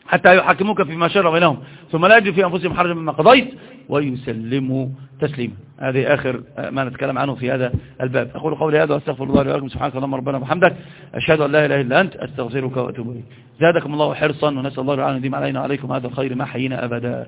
حتى يحكموك فيما شر بينهم. ثم لا يجد في أنفسهم حرج مما قضيت ويسلموا تسليما. هذه آخر ما نتكلم عنه في هذا الباب. أقول قولي هذا وأستغفر الله لكم سبحانك اللهم ربنا وبحمدك. أشهد أن لا إله إلا أنت. أستغفرك وأتوب إليك. زادكم الله حرصا ونسأل الله أن يديم علينا. وعليكم هذا الخير ما حيينا أبدا.